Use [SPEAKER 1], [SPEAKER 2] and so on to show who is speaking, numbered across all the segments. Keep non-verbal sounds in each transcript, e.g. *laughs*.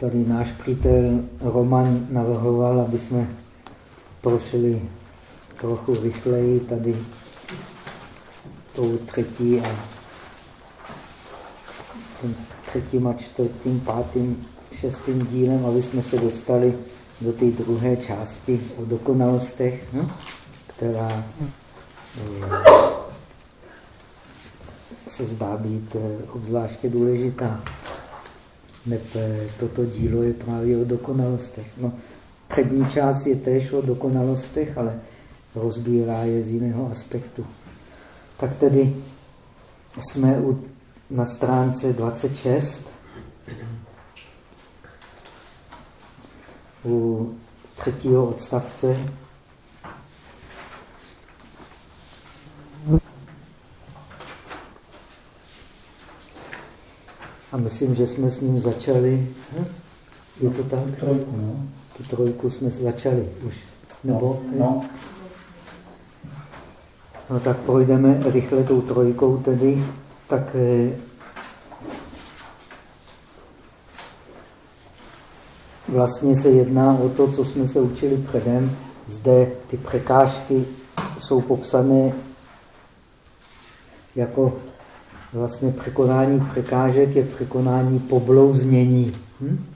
[SPEAKER 1] Tady náš přítel Roman navrhoval, aby jsme prošli trochu rychleji tady tou třetí a tím třetím a čtvrtým, pátým, šestým dílem, aby jsme se dostali do té druhé části o dokonalostech, hm? která eh, se zdá být eh, obzvláště důležitá. Neb toto dílo je právě o dokonalostech. No, přední část je též o dokonalostech, ale rozbírá je z jiného aspektu. Tak tedy jsme u, na stránce 26 u třetího odstavce A myslím, že jsme s ním začali. Hm? Je to tak?
[SPEAKER 2] Trojku, no.
[SPEAKER 1] Tu trojku jsme začali už. Nebo?
[SPEAKER 2] No, no.
[SPEAKER 1] no tak projdeme rychle tou trojkou tedy. Tak eh, vlastně se jedná o to, co jsme se učili předem. Zde ty překážky jsou popsané jako vlastně překonání překážek je překonání poblouznění. Hm?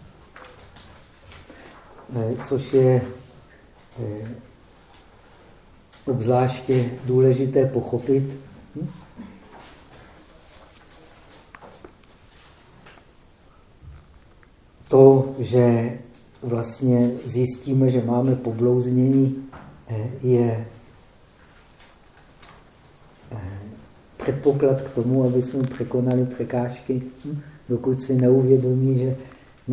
[SPEAKER 1] Eh, což je eh, obzvláště důležité pochopit. Hm? To, že vlastně zjistíme, že máme poblouznění, eh, je předpoklad k tomu, aby jsme překonali překážky, hm? dokud si neuvědomí, že,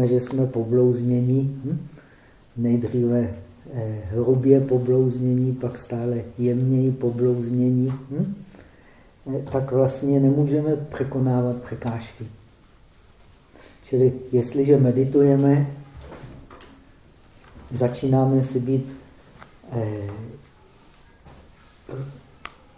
[SPEAKER 1] že jsme poblouznění, hm? nejdříve eh, hrubě poblouznění, pak stále jemněji poblouznění, hm? eh, tak vlastně nemůžeme překonávat překážky. Čili jestliže meditujeme, začínáme si být eh,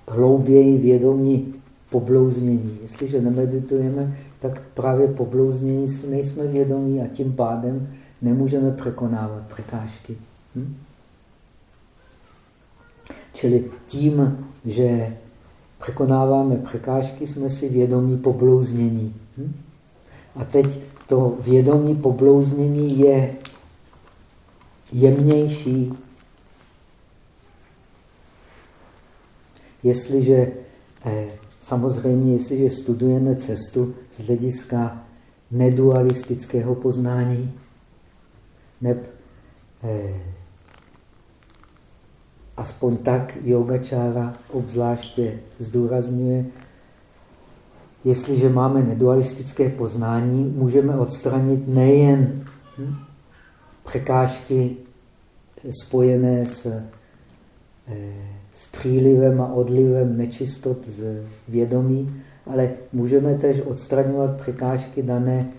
[SPEAKER 1] hlouběji vědomí poblouznění. Jestliže nemeditujeme, tak právě poblouznění si nejsme vědomí a tím pádem nemůžeme překonávat překážky. Hm? Čili tím, že překonáváme překážky, jsme si vědomí poblouznění. Hm? A teď to vědomí poblouznění je jemnější. Jestliže eh, Samozřejmě, jestliže studujeme cestu z hlediska nedualistického poznání, neb eh, aspoň tak yogačára obzvláště zdůrazňuje, jestliže máme nedualistické poznání, můžeme odstranit nejen hm, překážky spojené s eh, s přílivem a odlivem nečistot z vědomí, ale můžeme tež odstraňovat překážky dané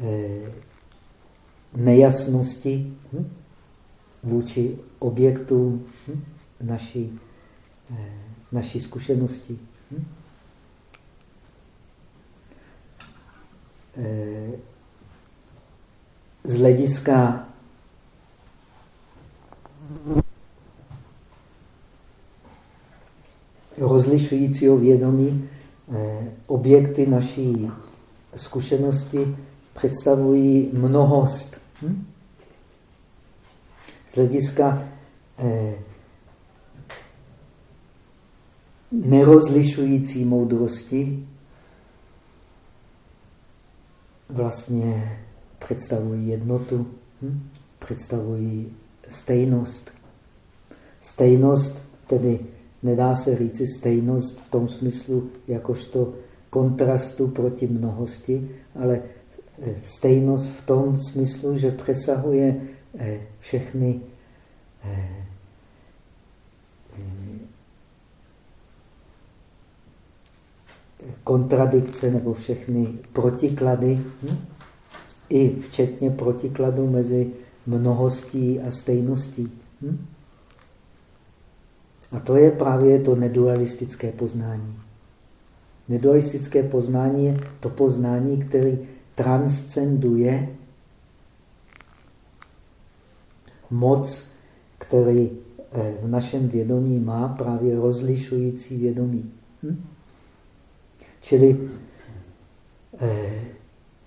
[SPEAKER 1] eh, nejasnosti hm, vůči objektům hm, naší, eh, naší zkušenosti. Hm. Eh, z hlediska rozlišujícího vědomí eh, objekty naší zkušenosti představují mnohost. Hm? Z hlediska eh, nerozlišující moudrosti vlastně představují jednotu, hm? představují stejnost. Stejnost tedy Nedá se říci stejnost v tom smyslu, jakožto kontrastu proti mnohosti, ale stejnost v tom smyslu, že přesahuje eh, všechny kontradikce nebo všechny protiklady, hm? i včetně protikladu mezi mnohostí a stejností. A to je právě to nedualistické poznání. Nedualistické poznání je to poznání, který transcenduje moc, který eh, v našem vědomí má právě rozlišující vědomí. Hm? Čili eh,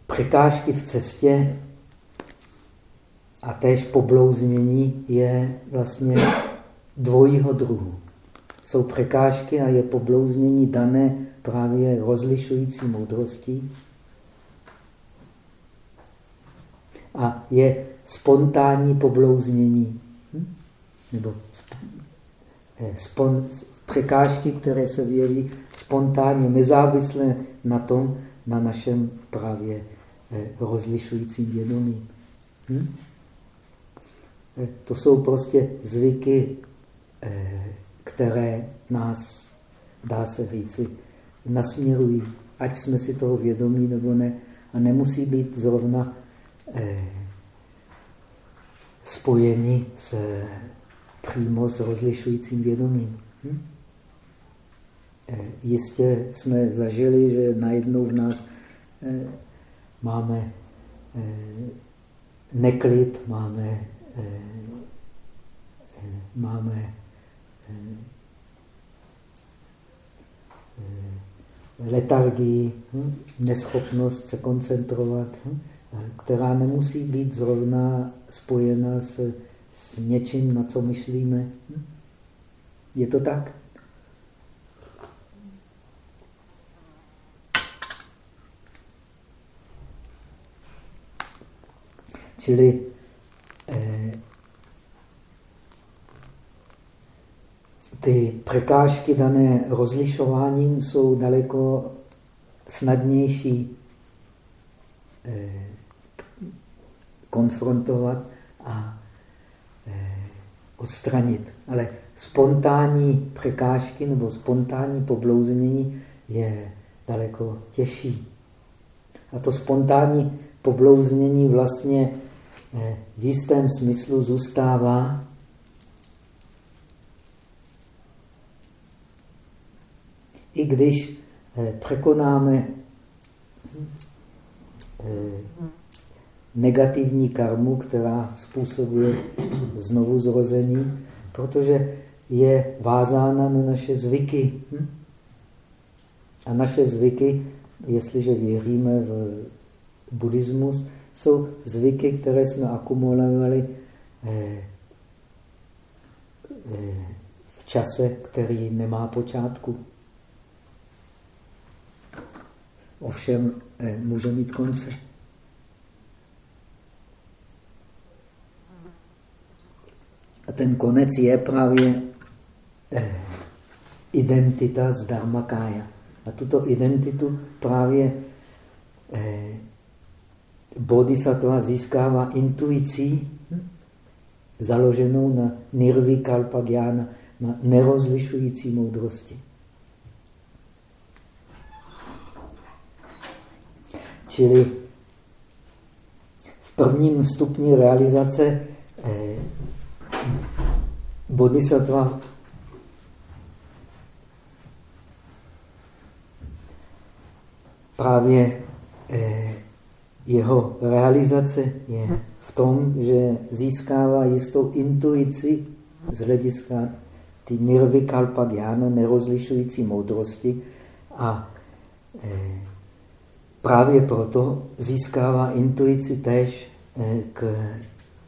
[SPEAKER 1] překážky v cestě a též poblouznění je vlastně dvojího druhu. Jsou překážky a je poblouznění dané právě rozlišující moudrostí. A je spontánní poblouznění. Hm? Nebo eh, spon, překážky, které se vyjeví spontánně, nezávisle na tom, na našem právě eh, rozlišujícím vědomí. Hm? Eh, to jsou prostě zvyky, které nás, dá se říci, nasměrují, ať jsme si toho vědomí nebo ne. A nemusí být zrovna eh, spojeni s, přímo s rozlišujícím vědomím. Hm? Eh, jistě jsme zažili, že najednou v nás eh, máme eh, neklid, máme, eh, eh, máme eh, letargii, hm? neschopnost se koncentrovat, hm? která nemusí být zrovna spojena s, s něčím, na co myšlíme. Hm? Je to tak? Čili eh, ty překážky dané rozlišováním jsou daleko snadnější eh, konfrontovat a eh, odstranit. Ale spontánní překážky nebo spontánní poblouznění je daleko těžší. A to spontánní poblouznění vlastně eh, v jistém smyslu zůstává i když eh, překonáme eh, negativní karmu, která způsobuje znovu zrození, protože je vázána na naše zvyky. Hm? A naše zvyky, jestliže věříme v buddhismus, jsou zvyky, které jsme akumulovali eh, v čase, který nemá počátku. Ovšem eh, může mít konce. A ten konec je právě eh, identita z Dharmakája. A tuto identitu právě eh, bodhisattva získává intuicí, hm, založenou na nirvikalpa na nerozlišující moudrosti. Čili v prvním stupni realizace eh, bodhisattva právě eh, jeho realizace je v tom, že získává jistou intuici z hlediska ty nirvikalpa gyana, nerozlišující moudrosti a eh, právě proto získává intuici též eh, k,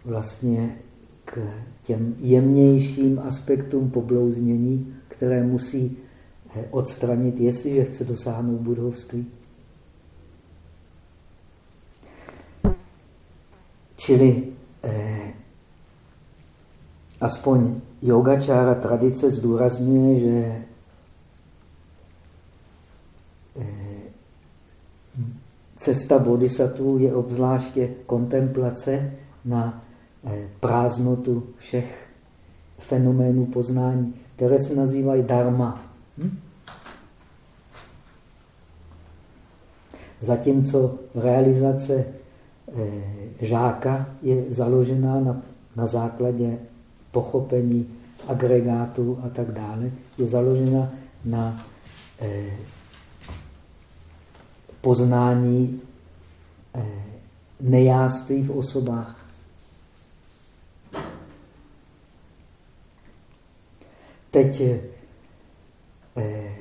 [SPEAKER 1] vlastně k těm jemnějším aspektům poblouznění, které musí eh, odstranit, jestliže chce dosáhnout budovství. Čili eh, aspoň yogačára tradice zdůrazňuje, že cesta bodhisattva je obzvláště kontemplace na eh, prázdnotu všech fenoménů poznání, které se nazývají dharma. Hm? Zatímco realizace eh, žáka je založená na, na základě pochopení agregátů a tak dále, je založena na eh, poznání eh, nejáství v osobách. Teď eh,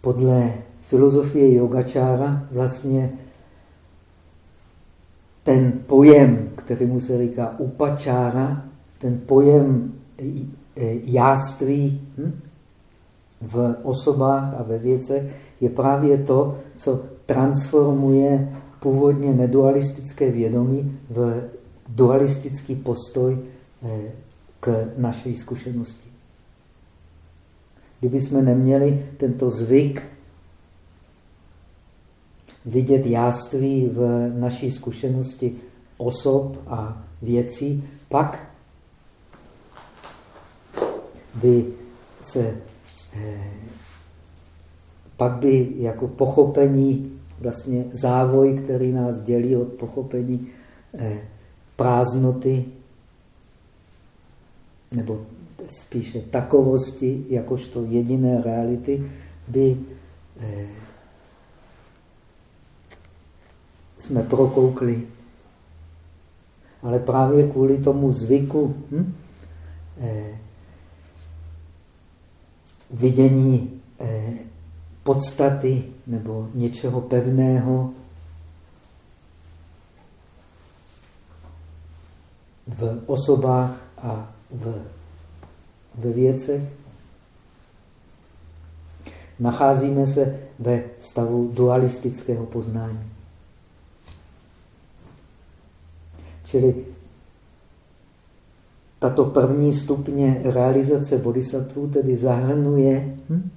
[SPEAKER 1] podle filozofie yogačára vlastně ten pojem, který mu se říká upačára, ten pojem eh, jáství hm, v osobách a ve věcech je právě to, co transformuje původně nedualistické vědomí v dualistický postoj eh, k naší zkušenosti. Kdyby jsme neměli tento zvyk vidět jáství v naší zkušenosti osob a věcí, pak by se eh, pak by jako pochopení, vlastně závoj, který nás dělí od pochopení eh, prázdnoty, nebo spíše takovosti, jakožto jediné reality, by eh, jsme prokoukli. Ale právě kvůli tomu zvyku hm, eh, vidění eh, podstaty nebo něčeho pevného v osobách a v, ve věcech. Nacházíme se ve stavu dualistického poznání. Čili tato první stupně realizace bodhisattva tedy zahrnuje hm,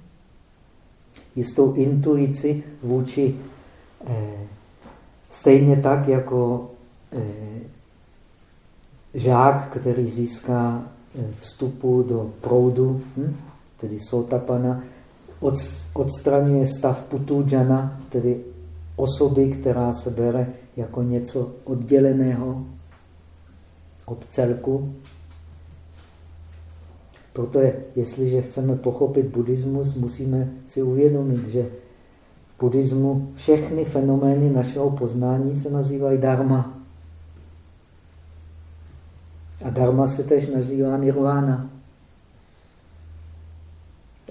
[SPEAKER 1] jistou intuici vůči eh, stejně tak jako eh, žák, který získá eh, vstupu do proudu, hm, tedy sotapana, od, odstraňuje stav putujana, tedy osoby, která se bere jako něco odděleného od celku. Proto je, jestliže chceme pochopit buddhismus, musíme si uvědomit, že v buddhismu všechny fenomény našeho poznání se nazývají dharma. A dharma se tež nazývá nirvana.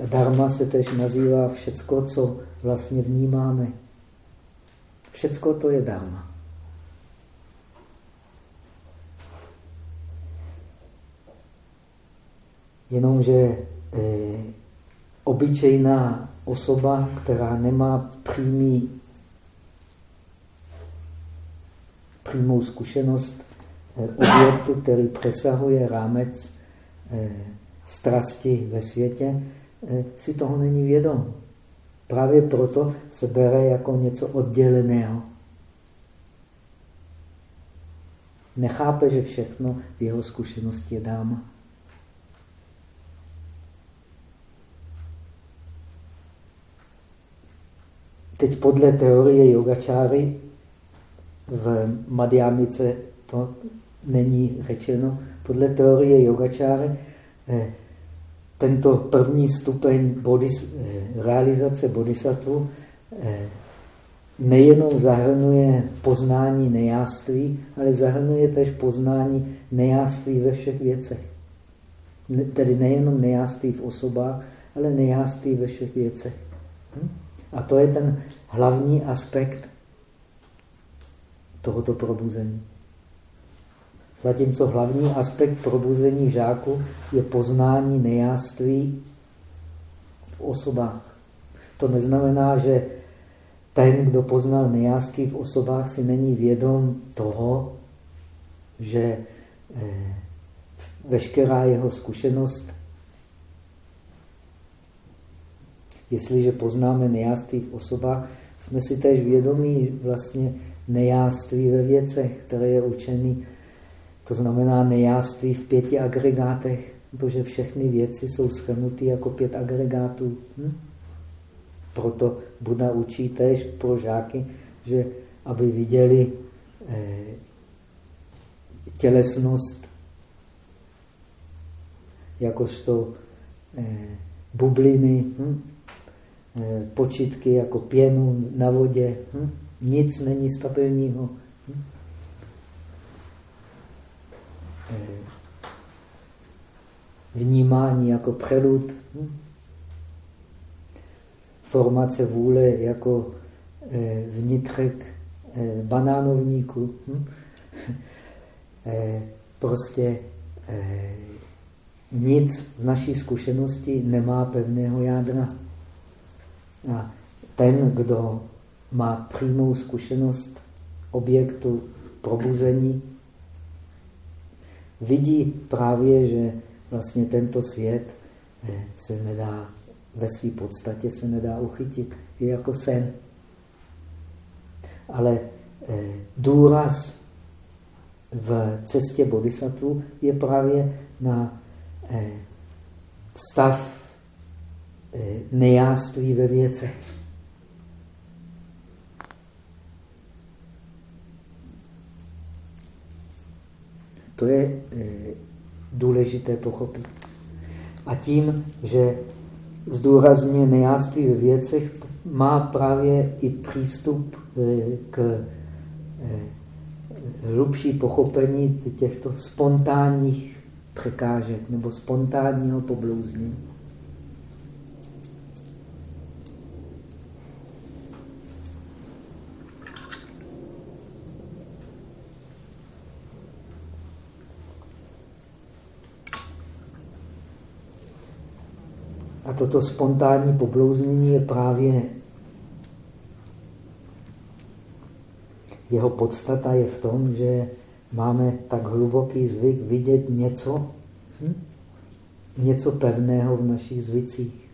[SPEAKER 1] A dharma se tež nazývá všecko, co vlastně vnímáme. Všecko to je dharma. Jenomže eh, obyčejná osoba, která nemá přímý, přímou zkušenost eh, objektu, který přesahuje rámec eh, strasti ve světě, eh, si toho není vědom. Právě proto se bere jako něco odděleného. Nechápe, že všechno v jeho zkušenosti je dáma. Teď podle teorie yogačáry v Madhyamice to není řečeno, podle teorie yogačáry eh, tento první stupeň bodhis, eh, realizace bodhisattva eh, nejenom zahrnuje poznání nejáství, ale zahrnuje tež poznání nejáství ve všech věcech. Tedy nejenom nejáství v osobách, ale nejáství ve všech věcech. Hm? A to je ten hlavní aspekt tohoto probuzení. Zatímco hlavní aspekt probuzení žáku je poznání nejáství v osobách. To neznamená, že ten, kdo poznal nejáství v osobách, si není vědom toho, že eh, veškerá jeho zkušenost Jestliže poznáme nejáství v osobách, jsme si též vědomí vlastně nejáství ve věcech, které je učený To znamená nejáství v pěti agregátech, protože všechny věci jsou schrnuty jako pět agregátů. Hm? Proto Buda učí též pro žáky, že aby viděli eh, tělesnost jakožto eh, bubliny, hm? Eh, počitky jako pěnu na vodě. Hm? Nic není stabilního. Hm? Eh, vnímání jako prelud. Hm? Formace vůle jako eh, vnitřek banánovníku. Hm? *laughs* Prostě nic v naší zkušenosti nemá pevného jádra. A ten, kdo má přímou zkušenost objektu probuzení, vidí právě, že vlastně tento svět eh, se nedá, ve své podstatě se nedá uchytit. Je jako sen. Ale eh, důraz v cestě bodhisattva je právě na Eh, stav nejáství ve věcech. To je eh, důležité pochopit. A tím, že zdůrazňuje nejáství ve věcech, má právě i přístup k hlubší pochopení těchto spontánních překážek nebo spontánního poblouznění. A toto spontánní poblouznění je právě jeho podstata je v tom, že máme tak hluboký zvyk vidět něco, hm? něco pevného v našich zvicích.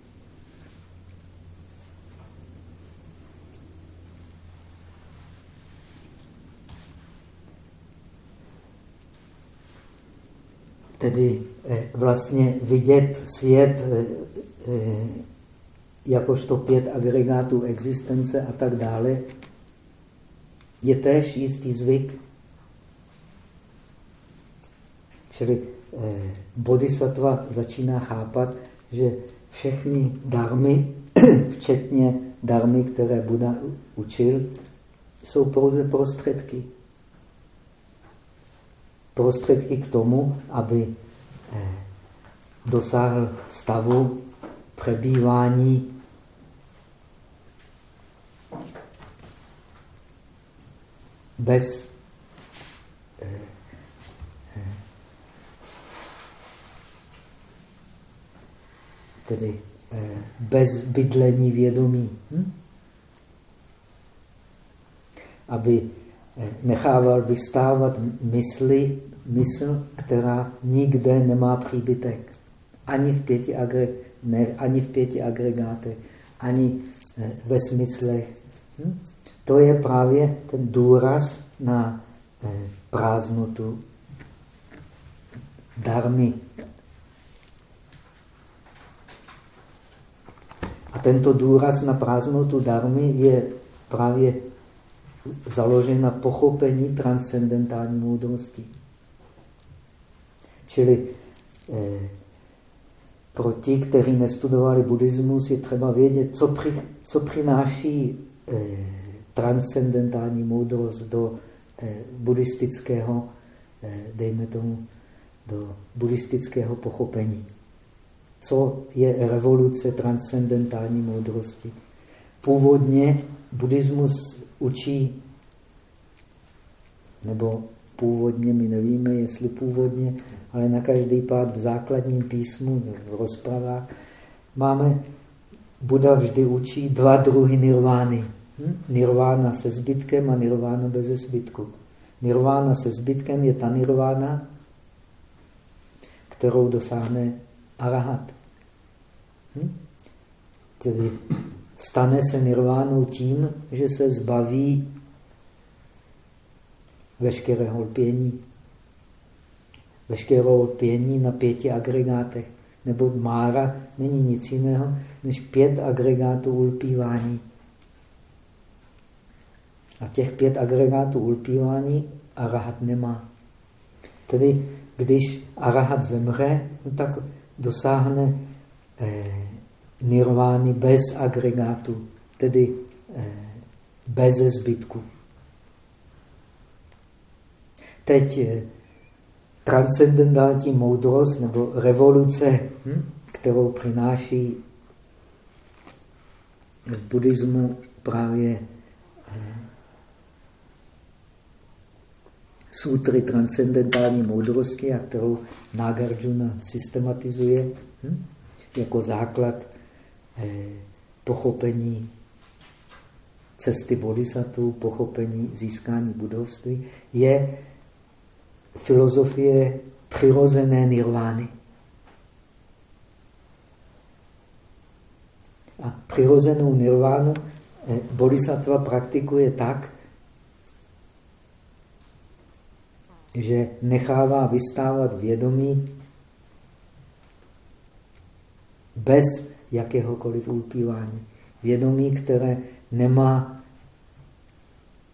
[SPEAKER 1] Tedy eh, vlastně vidět svět eh, jakožto pět agregátů existence a tak dále, je též jistý zvyk. Čili eh, bodhisattva začíná chápat, že všechny darmy, *clears throat* včetně darmy, které Buda učil, jsou pouze prostředky. Prostředky k tomu, aby eh, dosáhl stavu přebývání bez tedy eh, bez bydlení vědomí. Hm? Aby eh, nechával vyvstávat mysli, mysl, která nikde nemá příbytek. Ani v pěti, agre, ne, ani v pěti agregátech, ani eh, ve smyslech. Hm? To je právě ten důraz na prázdnotu darmy, A tento důraz na prázdnotu darmy je právě založen na pochopení transcendentální moudrosti. Čili eh, pro ti, kteří nestudovali buddhismus, je třeba vědět, co, při, co přináší eh, transcendentální moudrost do eh, buddhistického, eh, dejme tomu, do buddhistického pochopení co je revoluce transcendentální moudrosti. Původně buddhismus učí, nebo původně, my nevíme, jestli původně, ale na každý pád v základním písmu, v rozpravách, máme, Buda vždy učí dva druhy nirvány. Hm? Nirvána se zbytkem a nirvána bez zbytku. Nirvána se zbytkem je ta nirvána, kterou dosáhne arahat. Hm? Tedy stane se nirvánou tím, že se zbaví veškerého lpění. veškerou pění na pěti agregátech. Nebo mára není nic jiného než pět agregátů ulpívání. A těch pět agregátů ulpívání arahat nemá. Tedy když arahat zemře, no tak dosáhne eh, nirvány bez agregátu, tedy eh, bez zbytku. Teď transcendentální moudrost nebo revoluce, hm, kterou přináší v buddhismu právě eh, sutry transcendentální moudrosti, a kterou Nagarjuna systematizuje hm, jako základ eh, pochopení cesty bodhisattva, pochopení získání budovství, je filozofie přirozené nirvány. A přirozenou nirvánu eh, bodhisattva praktikuje tak, že nechává vystávat vědomí bez jakéhokoliv ulpívání. Vědomí, které nemá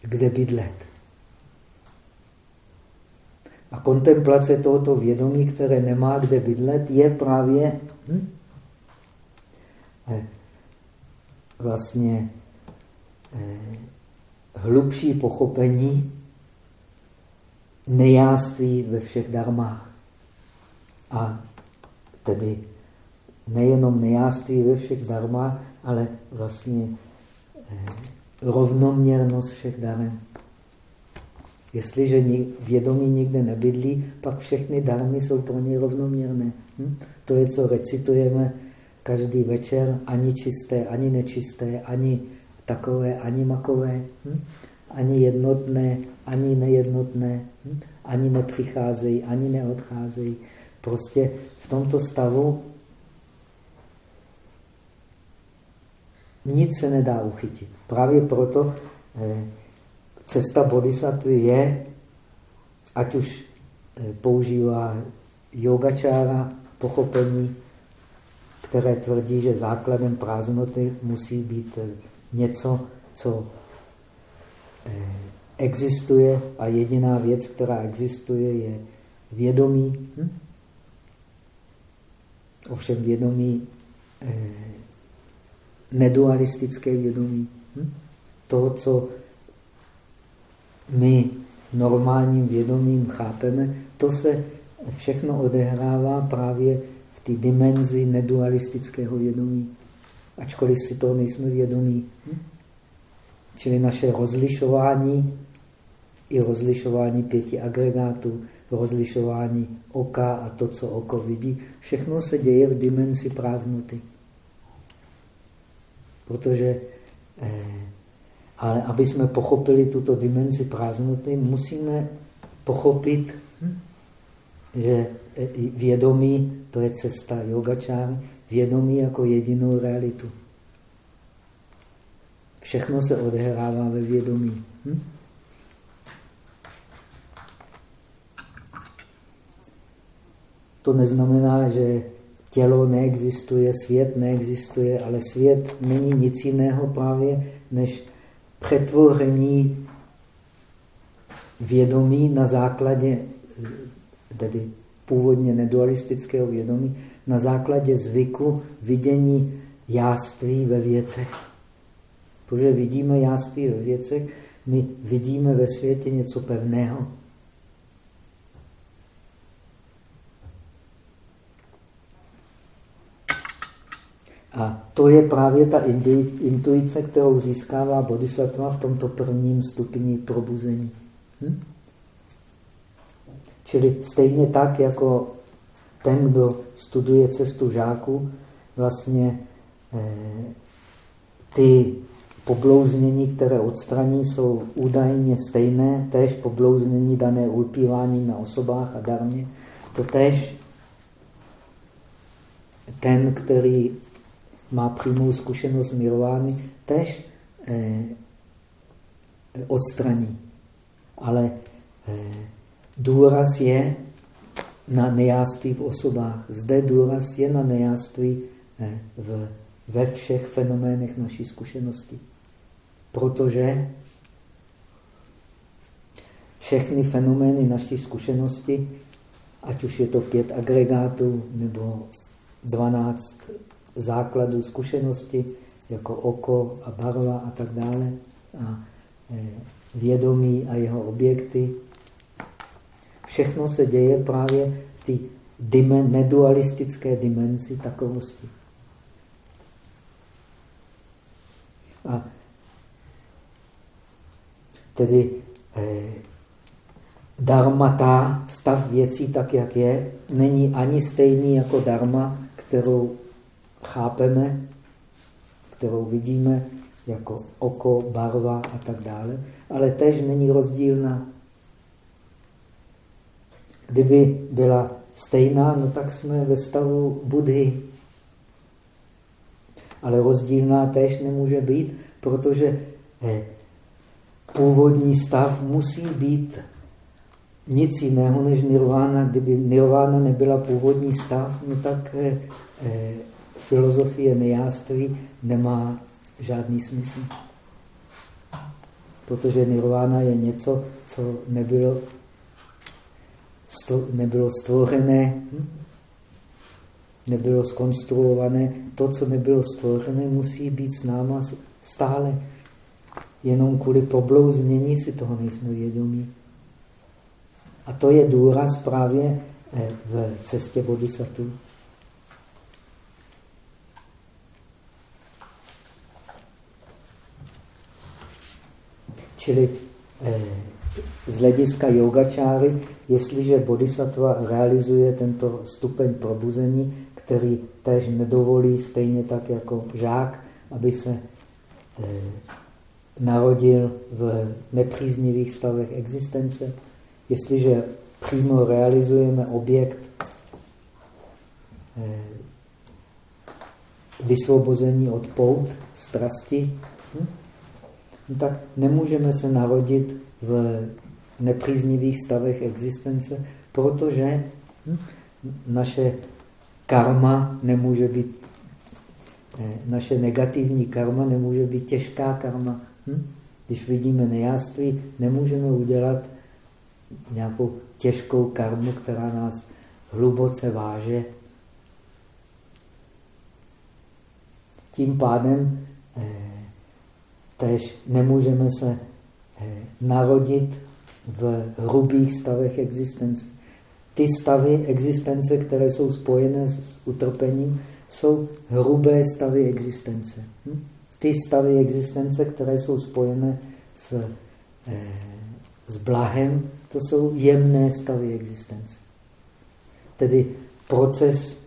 [SPEAKER 1] kde bydlet. A kontemplace tohoto vědomí, které nemá kde bydlet, je právě hm, eh, vlastně eh, hlubší pochopení nejáství ve všech darmách. A tedy nejenom nejáství ve všech darmách, ale vlastně eh, rovnoměrnost všech darem. Jestliže vědomí nikde nebydlí, pak všechny darmy jsou pro ně rovnoměrné. Hm? To je, co recitujeme každý večer, ani čisté, ani nečisté, ani takové, ani makové, hm? ani jednotné, ani nejednotné, hm? ani nepřicházejí, ani neodcházejí. Prostě v tomto stavu nic se nedá uchytit. Právě proto eh, cesta bodhisattva je, ať už eh, používá yogačára, pochopení, které tvrdí, že základem prázdnoty musí být eh, něco, co eh, existuje a jediná věc, která existuje, je vědomí. Hm? Ovšem vědomí, nedualistické vědomí. Hm? To, co my normálním vědomím chápeme, to se všechno odehrává právě v té dimenzi nedualistického vědomí. Ačkoliv si toho nejsme vědomí. Hm? Čili naše rozlišování i rozlišování pěti agregátů, rozlišování oka a to, co oko vidí, všechno se děje v dimenzi prázdnoty. Protože eh, ale aby jsme pochopili tuto dimenzi prázdnoty, musíme pochopit, hm, že vědomí, to je cesta yogačáry, vědomí jako jedinou realitu. Všechno se odehrává ve vědomí. Hm? To neznamená, že tělo neexistuje, svět neexistuje, ale svět není nic jiného právě než přetvoření vědomí na základě, tedy původně nedualistického vědomí, na základě zvyku vidění jáství ve věcech. Protože vidíme jáství ve věcech, my vidíme ve světě něco pevného. A to je právě ta intuice, kterou získává bodhisattva v tomto prvním stupni probuzení. Hm? Čili stejně tak, jako ten, kdo studuje cestu žáků, vlastně eh, ty poblouznění, které odstraní, jsou údajně stejné, též poblouznění dané ulpívání na osobách a darmě. To též ten, který má přímou zkušenost nirvány, tež eh, odstraní. Ale eh, důraz je na nejáství v osobách. Zde důraz je na nejáství eh, v, ve všech fenoménech naší zkušenosti. Protože všechny fenomény naší zkušenosti, ať už je to pět agregátů nebo dvanáct základů zkušenosti, jako oko a barva a tak dále, a eh, vědomí a jeho objekty, Všechno se děje právě v té dimen, nedualistické dimenzi takovosti. A tedy eh, dharmata, stav věcí tak, jak je, není ani stejný jako dharma, kterou chápeme, kterou vidíme jako oko, barva a tak dále, ale tež není rozdílná. Kdyby byla stejná, no tak jsme ve stavu Budhy. Ale rozdílná též nemůže být, protože eh, původní stav musí být nic jiného než nirvana. Kdyby nirvana nebyla původní stav, no tak eh, eh, filozofie nejáství nemá žádný smysl. Protože nirvana je něco, co nebylo nebylo stvořené, hm? nebylo skonstruované. To, co nebylo stvořené, musí být s náma stále. Jenom kvůli poblouznění si toho nejsme vědomí. A to je důraz právě eh, v cestě bodhisattva. Čili eh, z hlediska yogačáry, jestliže bodhisattva realizuje tento stupeň probuzení, který též nedovolí, stejně tak jako žák, aby se eh, narodil v nepříznivých stavech existence. Jestliže přímo realizujeme objekt eh, vysvobození od pout, strasti, hm? Tak nemůžeme se narodit v nepříznivých stavech existence, protože hm, naše karma nemůže být, naše negativní karma nemůže být těžká karma. Hm? Když vidíme nejáství, nemůžeme udělat nějakou těžkou karmu, která nás hluboce váže. Tím pádem eh, tež nemůžeme se Eh, narodit v hrubých stavech existence. Ty stavy existence, které jsou spojené s utrpením, jsou hrubé stavy existence. Hm? Ty stavy existence, které jsou spojené s, eh, s blahem, to jsou jemné stavy existence. Tedy proces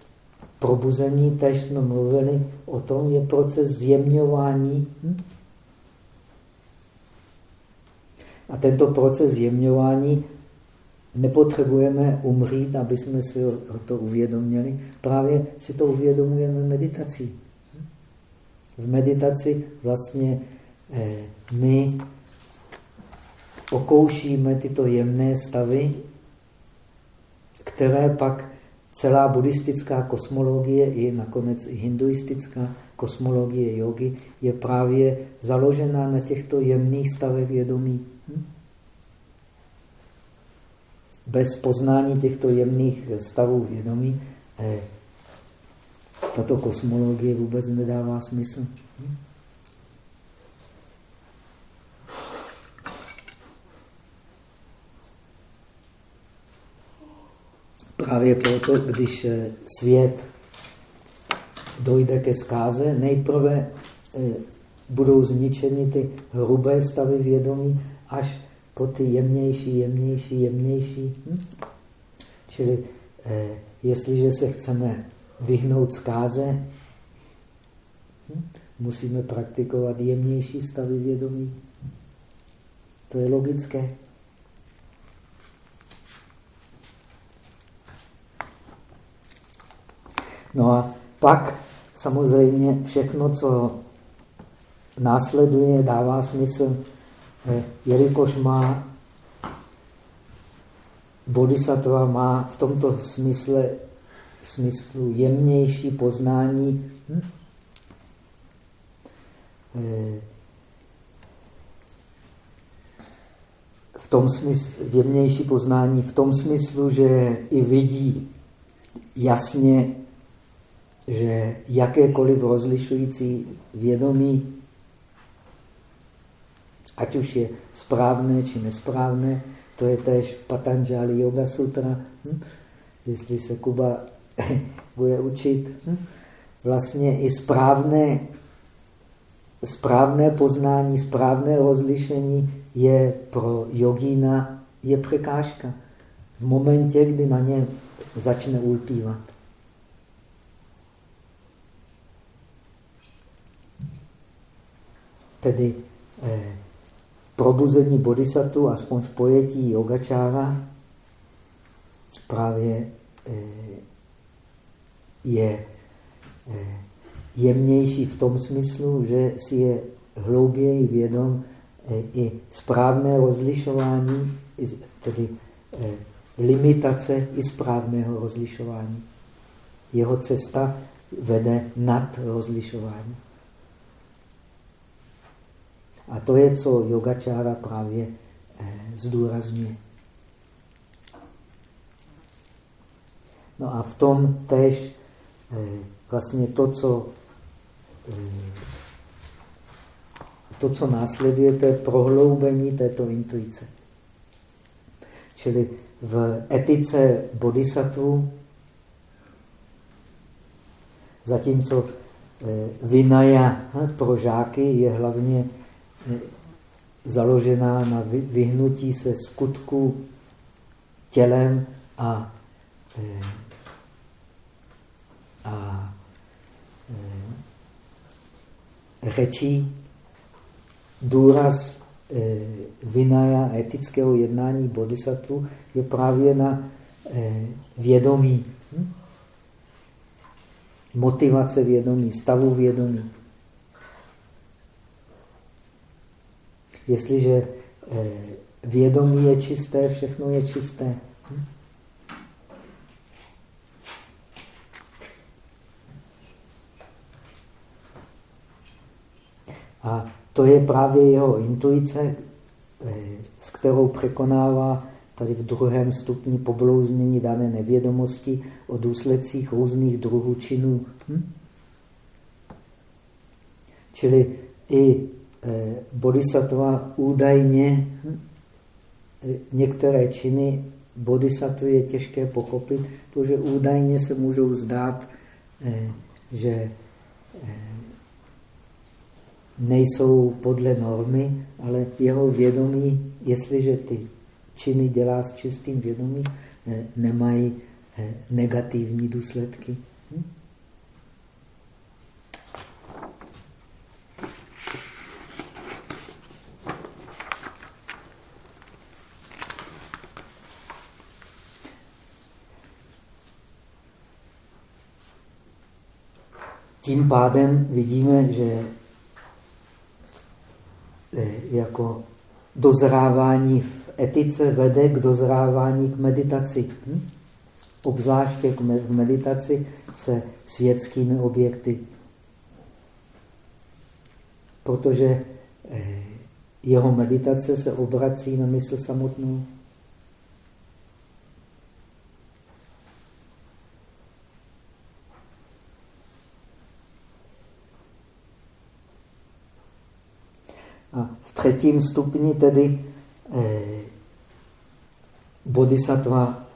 [SPEAKER 1] probuzení, tež jsme mluvili o tom, je proces zjemňování hm? A tento proces zjemňování nepotřebujeme umřít, aby jsme si to uvědomili. Právě si to uvědomujeme meditací. V meditaci vlastně eh, my okoušíme tyto jemné stavy, které pak celá buddhistická kosmologie i nakonec hinduistická kosmologie jogy je právě založená na těchto jemných stavech vědomí. Bez poznání těchto jemných stavů vědomí eh, tato kosmologie vůbec nedává smysl. Právě proto, když eh, svět dojde ke zkáze, nejprve eh, budou zničeny ty hrubé stavy vědomí, až po ty jemnější, jemnější, jemnější. Hm? Čili eh, jestliže se chceme vyhnout zkáze, hm? musíme praktikovat jemnější stavy vědomí. To je logické. No a pak samozřejmě všechno, co následuje, dává smysl, jelikož má bodhisattva má v tomto smysle, smyslu jemnější poznání. Hm? Eh, v tom smyslu, jemnější poznání v tom smyslu, že i vidí jasně, že jakékoliv rozlišující vědomí, ať už je správné či nesprávné, to je tež v Patanjali Yoga Sutra. Hm? Jestli se Kuba *laughs* bude učit, hm? vlastně i správné, správné poznání, správné rozlišení je pro jogína je překážka. V momentě, kdy na ně začne ulpívat. Tedy eh, probuzení bodhisattva, aspoň v pojetí yogačára, právě eh, je eh, jemnější v tom smyslu, že si je hlouběji vědom eh, i správné rozlišování, tedy limitace i správného rozlišování. Jeho cesta vede nad rozlišování. A to je, co yogačára právě eh, zdůrazňuje. No a v tom tež eh, vlastně to, co eh, to, co následuje, to je prohloubení této intuice. Čili v etice bodhisattva, zatímco vinaja pro žáky je hlavně založená na vyhnutí se skutku tělem a, eh, a eh, řečí. Důraz eh, vinaja etického jednání bodhisattva je právě na vědomí. Hm? Motivace vědomí, stavu vědomí. Jestliže eh, vědomí je čisté, všechno je čisté. Hm? A to je právě jeho intuice, eh, s kterou překonává tady v druhém stupni poblouznění dané nevědomosti o důsledcích různých druhů činů. Hm? Čili i bodhisattva údajně hm, eh, některé činy bodhisattva je těžké pochopit, protože údajně se můžou zdát, eh, že nejsou podle normy, ale jeho vědomí, jestliže ty činy dělá s čistým vědomím, nemají negativní důsledky. Hm? Tím pádem vidíme, že eh, jako dozrávání v etice vede k dozrávání k meditaci. Hm? Obzvláště v meditaci se světskými objekty. Protože eh, jeho meditace se obrací na mysl samotnou. A v třetím stupni tedy eh, bodhisattva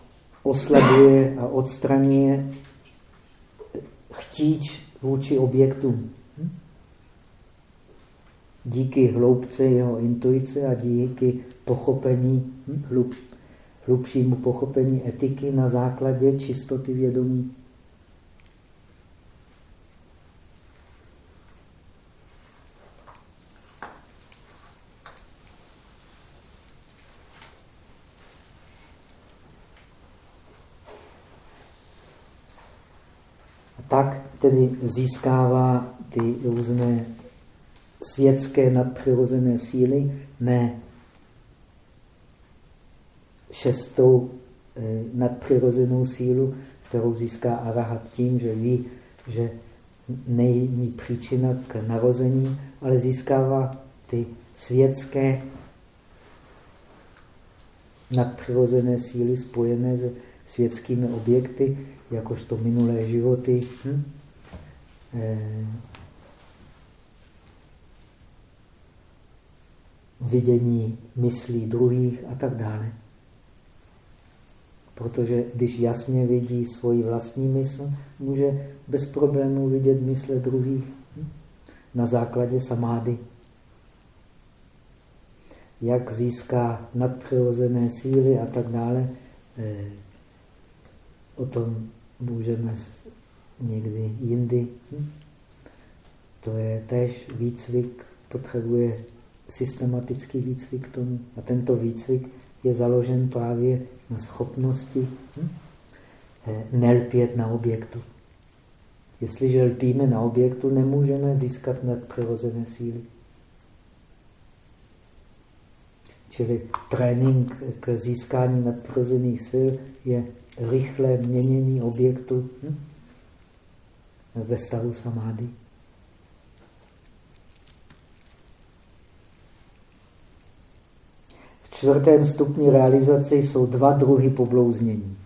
[SPEAKER 1] oslabuje a odstraňuje chtíč vůči objektům. Díky hloubce jeho intuice a díky pochopení, hm? hlub, hlubšímu pochopení etiky na základě čistoty vědomí. tak tedy získává ty různé světské nadpřirozené síly, ne šestou eh, nadpřirozenou sílu, kterou získá arahat tím, že ví, že není příčina k narození, ale získává ty světské nadpřirozené síly spojené se světskými objekty, jakožto minulé životy, hm? Eh, vidění myslí druhých a tak dále. Protože když jasně vidí svoji vlastní mysl, může bez problémů vidět mysle druhých hm? na základě samády. Jak získá nadpřirozené síly a tak dále, eh, o tom můžeme někdy jindy. Hm? To je tež výcvik, potřebuje systematický výcvik k tomu. A tento výcvik je založen právě na schopnosti hm? Eh, nelpět na objektu. Jestliže lpíme na objektu, nemůžeme získat nadpřirozené síly. Čili trénink k získání nadpřirozených sil je rychlé měnění objektu hm? Ve stavu samády. V čtvrtém stupni realizace jsou dva druhy poblouznění.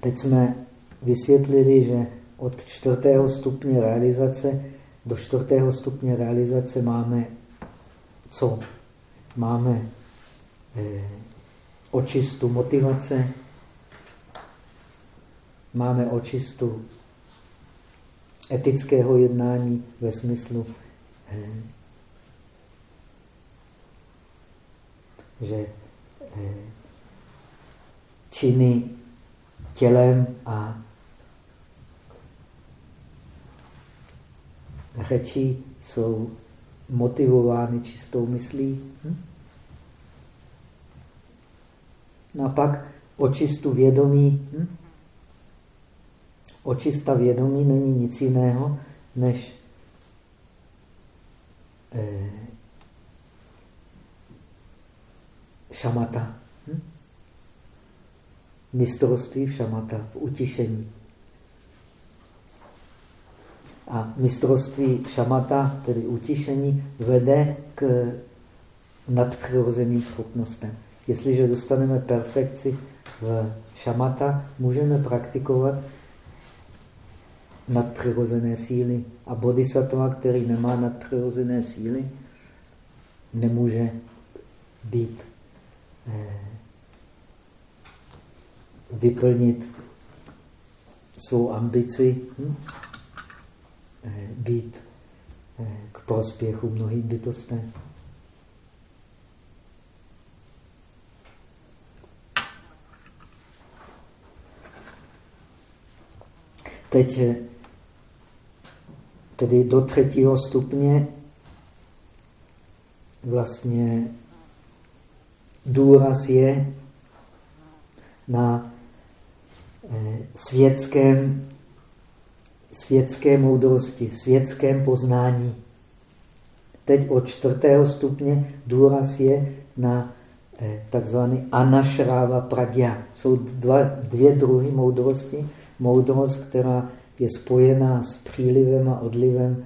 [SPEAKER 1] Teď jsme vysvětlili, že od čtvrtého stupně realizace do čtvrtého stupně realizace máme co? Máme eh, očistu motivace, máme očistu etického jednání ve smyslu, eh, že eh, činy tělem a řeči jsou motivovány čistou myslí. Hm? No a pak očistu vědomí. Hm? Očista vědomí není nic jiného, než eh, šamata. Hm? Mistrovství v šamata, v utišení. A mistrovství šamata, tedy utišení, vede k nadpřirozeným schopnostem. Jestliže dostaneme perfekci v šamata, můžeme praktikovat nadpřirozené síly. A bodhisattva, který nemá nadpřirozené síly, nemůže být eh, vyplnit svou ambici, hm? eh, být eh, k prospěchu mnohým bytostem. Teď tedy do třetího stupně vlastně důraz je na eh, světském, světské moudrosti, světském poznání. Teď od čtvrtého stupně důraz je na eh, takzvaný anašráva pradya. Jsou dva, dvě druhy moudrosti moudrost, která je spojená s přílivem a odlivem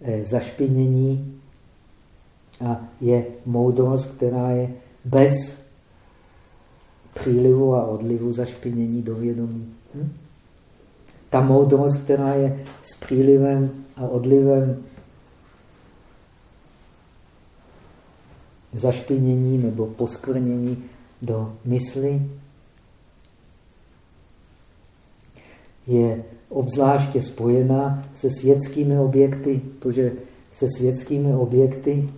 [SPEAKER 1] eh, zašpinění a je moudrost, která je bez přílivu a odlivu zašpinění do vědomí. Hm? Ta moudrost, která je s přílivem a odlivem zašpinění nebo poskvrnění do mysli, je obzvláště spojená se světskými objekty, protože se světskými objekty,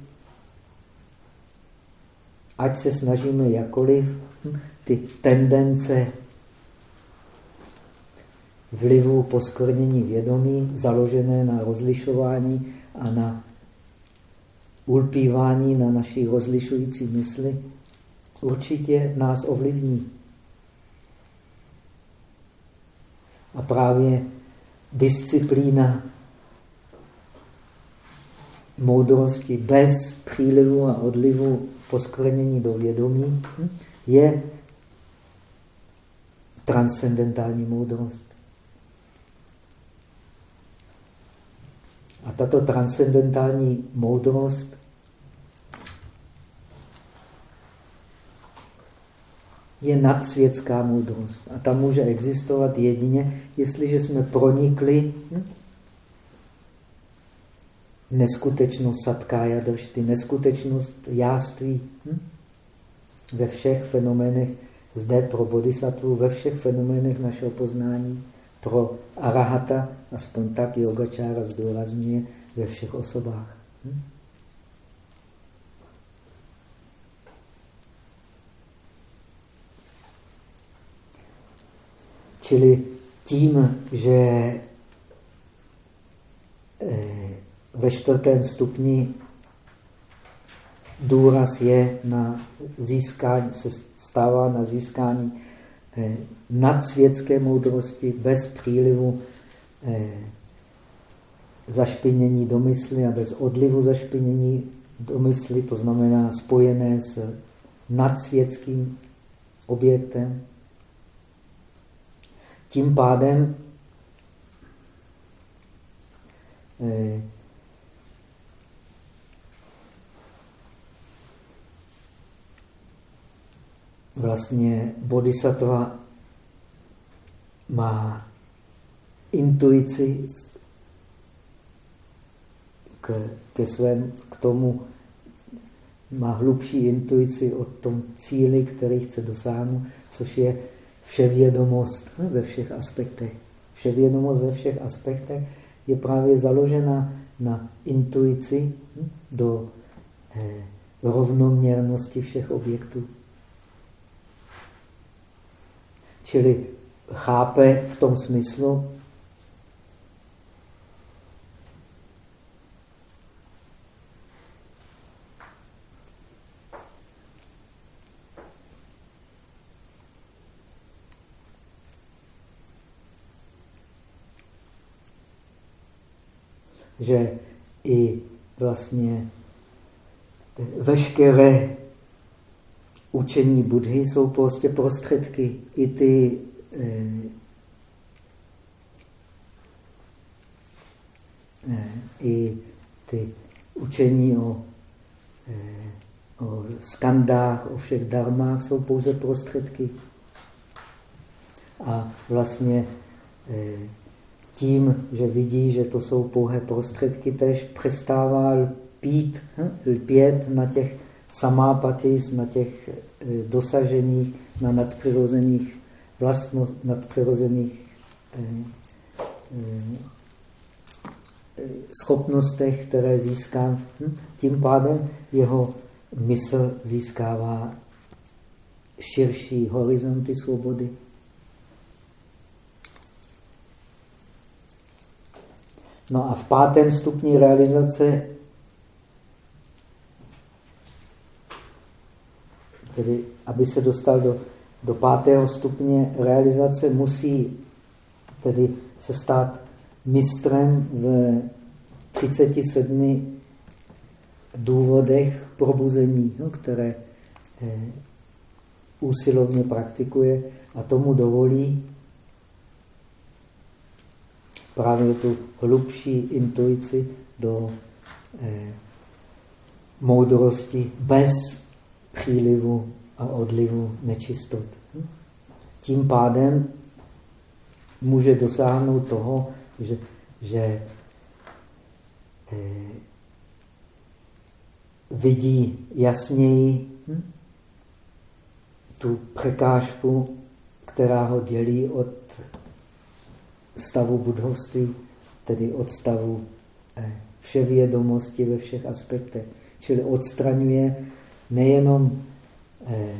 [SPEAKER 1] ať se snažíme jakoliv, hm, ty tendence vlivu poskornění vědomí, založené na rozlišování a na ulpívání na naší rozlišující mysli, určitě nás ovlivní. A právě disciplína moudrosti bez přílivu a odlivu poskvrnění do vědomí je transcendentální moudrost. A tato transcendentální moudrost je nadsvětská moudrost. A ta může existovat jedině, jestliže jsme pronikli hm? neskutečnost satkája dršty, neskutečnost jáství hm? ve všech fenoménech, zde pro bodhisattvu, ve všech fenoménech našeho poznání, pro arahata, aspoň tak yogačára zdůrazňuje, ve všech osobách. Hm? Čili tím, že eh, ve čtvrtém stupni důraz je na získání, se stává na získání eh, nadsvětské moudrosti bez přílivu eh, zašpinění do mysli a bez odlivu zašpinění do mysli, to znamená spojené s nadsvětským objektem. Tím pádem eh, vlastně bodhisattva má intuici k, ke svém, k tomu, má hlubší intuici o tom cíli, který chce dosáhnout, což je vševědomost ve všech aspektech. Vševědomost ve všech aspektech je právě založena na intuici do eh, rovnoměrnosti všech objektů. Čili chápe v tom smyslu, že i vlastně veškeré učení Budhy jsou prostě prostředky. I ty eh, eh, i ty učení o, eh, o skandách, o všech darmách jsou pouze prostředky. A vlastně tím, že vidí, že to jsou pouhé prostředky, tež přestává lpít, hm, lpět na těch samápatis, na těch eh, dosažených, na nadpřirozených vlastnost, nadpřirozených eh, eh, schopnostech, které získá. Hm? Tím pádem jeho mysl získává širší horizonty svobody. No a v pátém stupni realizace Tedy, aby se dostal do, do pátého stupně realizace, musí tedy se stát mistrem v 37 důvodech probuzení, no, které eh, úsilovně praktikuje a tomu dovolí právě tu hlubší intuici do eh, moudrosti bez přílivu a odlivu nečistot. Tím pádem může dosáhnout toho, že, že eh, vidí jasněji hm, tu překážku, která ho dělí od stavu budhovství, tedy od stavu eh, vševědomosti ve všech aspektech. Čili odstraňuje nejenom eh,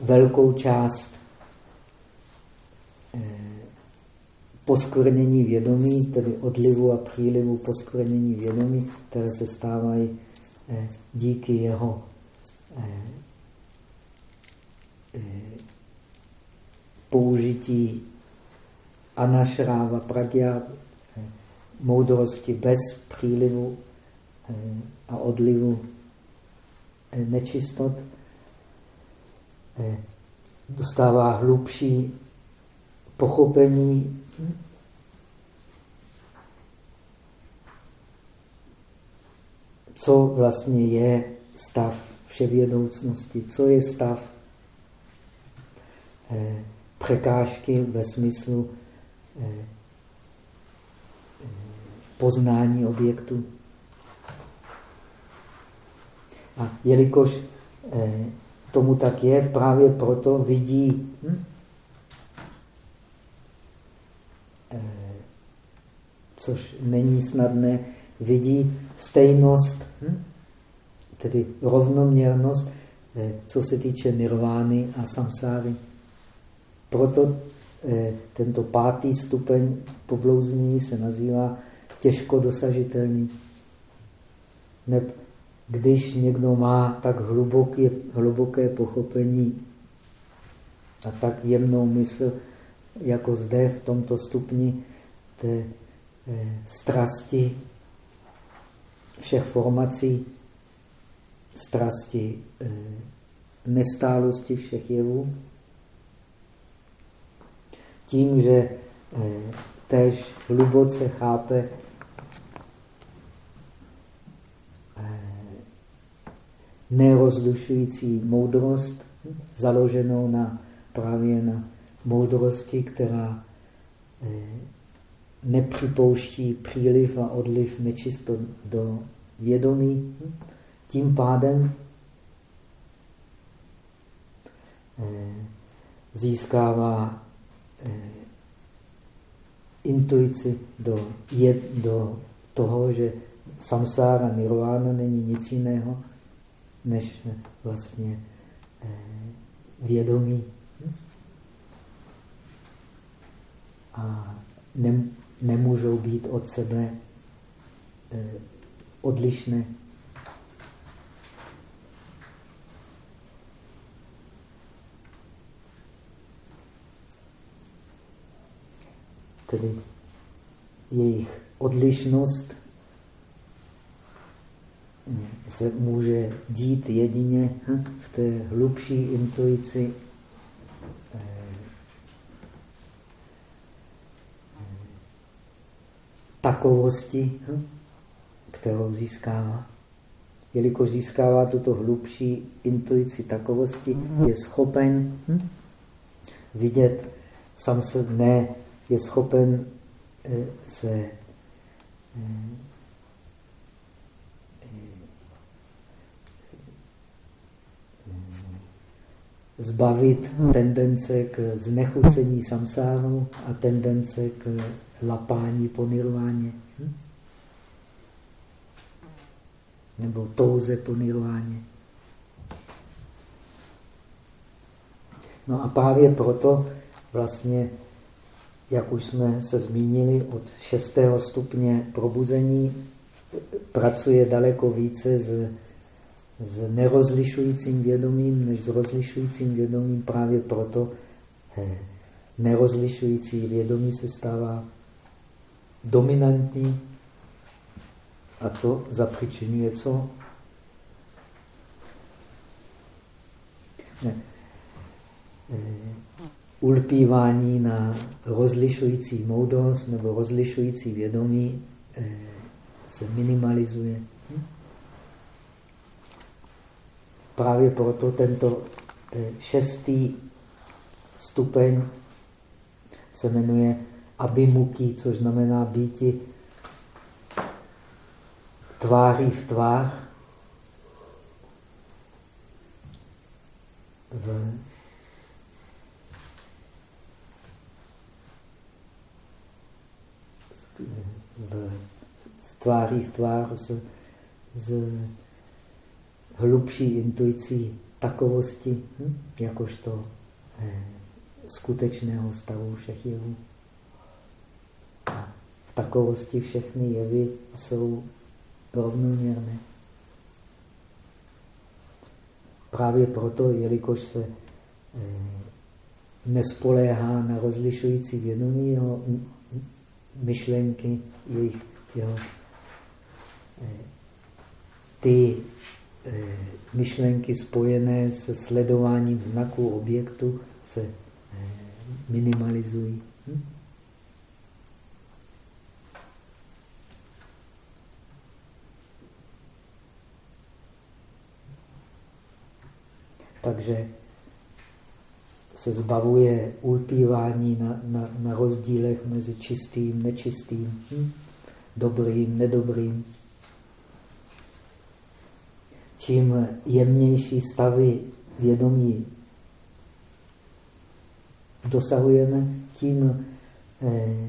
[SPEAKER 1] velkou část eh, poskvrnění vědomí, tedy odlivu a přílivu poskvrnění vědomí, které se stávají díky jeho eh, eh, použití anašráva, pragya, eh, moudrosti bez přílivu a odlivu nečistot, dostává hlubší pochopení co vlastně je stav vševědoucnosti, co je stav eh, překážky ve smyslu eh, poznání objektu. A jelikož eh, tomu tak je, právě proto vidí hm? eh, což není snadné, vidí stejnost, hm? tedy rovnoměrnost, eh, co se týče nirvány a samsáry. Proto eh, tento pátý stupeň poblouznění se nazývá těžko dosažitelný. Neb když někdo má tak hluboké, hluboké pochopení a tak jemnou mysl, jako zde v tomto stupni té eh, strasti všech formací, strasti eh, nestálosti všech jevů, tím, že eh, tež hluboce chápe eh, nerozlušující moudrost, založenou na, právě na moudrosti, která nepřipouští příliv a odliv nečistot do vědomí. Tím pádem eh, získává eh, intuici do, je, do toho, že samsára, nirvana není nic jiného, než vlastně eh, vědomí. A ne, nemůžou být od sebe eh, odlišné. Tedy jejich odlišnost se může dít jedině hm, v té hlubší intuici takovosti, hm, kterou získává. Jelikož získává tuto hlubší intuici takovosti, je schopen hm, vidět sám se, ne, je schopen eh, se eh, zbavit tendence k znechucení samsáru a tendence k lapání po nirváně. Hm? Nebo touze po nirváně. No a právě proto vlastně, jak už jsme se zmínili, od šestého stupně probuzení pracuje daleko více s, s nerozlišujícím vědomím než s rozlišujícím vědomím. Právě proto eh, nerozlišující vědomí se stává dominantní a to zapříčinuje co? Ne. Ulpívání na rozlišující moudrost nebo rozlišující vědomí e, se minimalizuje. Hm? Právě proto tento e, šestý stupeň se jmenuje abimuky, což znamená býti tváří v tvář v v tváří v tvář z, z hlubší intuicí takovosti, hm? jakožto eh, skutečného stavu všech jevů takovosti všechny jevy jsou rovnoměrné. Právě proto, jelikož se eh, nespoléhá na rozlišující vědomí jeho myšlenky, jejich, jeho, eh, ty eh, myšlenky spojené se sledováním znaků objektu se minimalizují. Hm? Takže se zbavuje ulpívání na, na, na rozdílech mezi čistým, nečistým, hm? dobrým, nedobrým. Čím jemnější stavy vědomí dosahujeme, tím eh,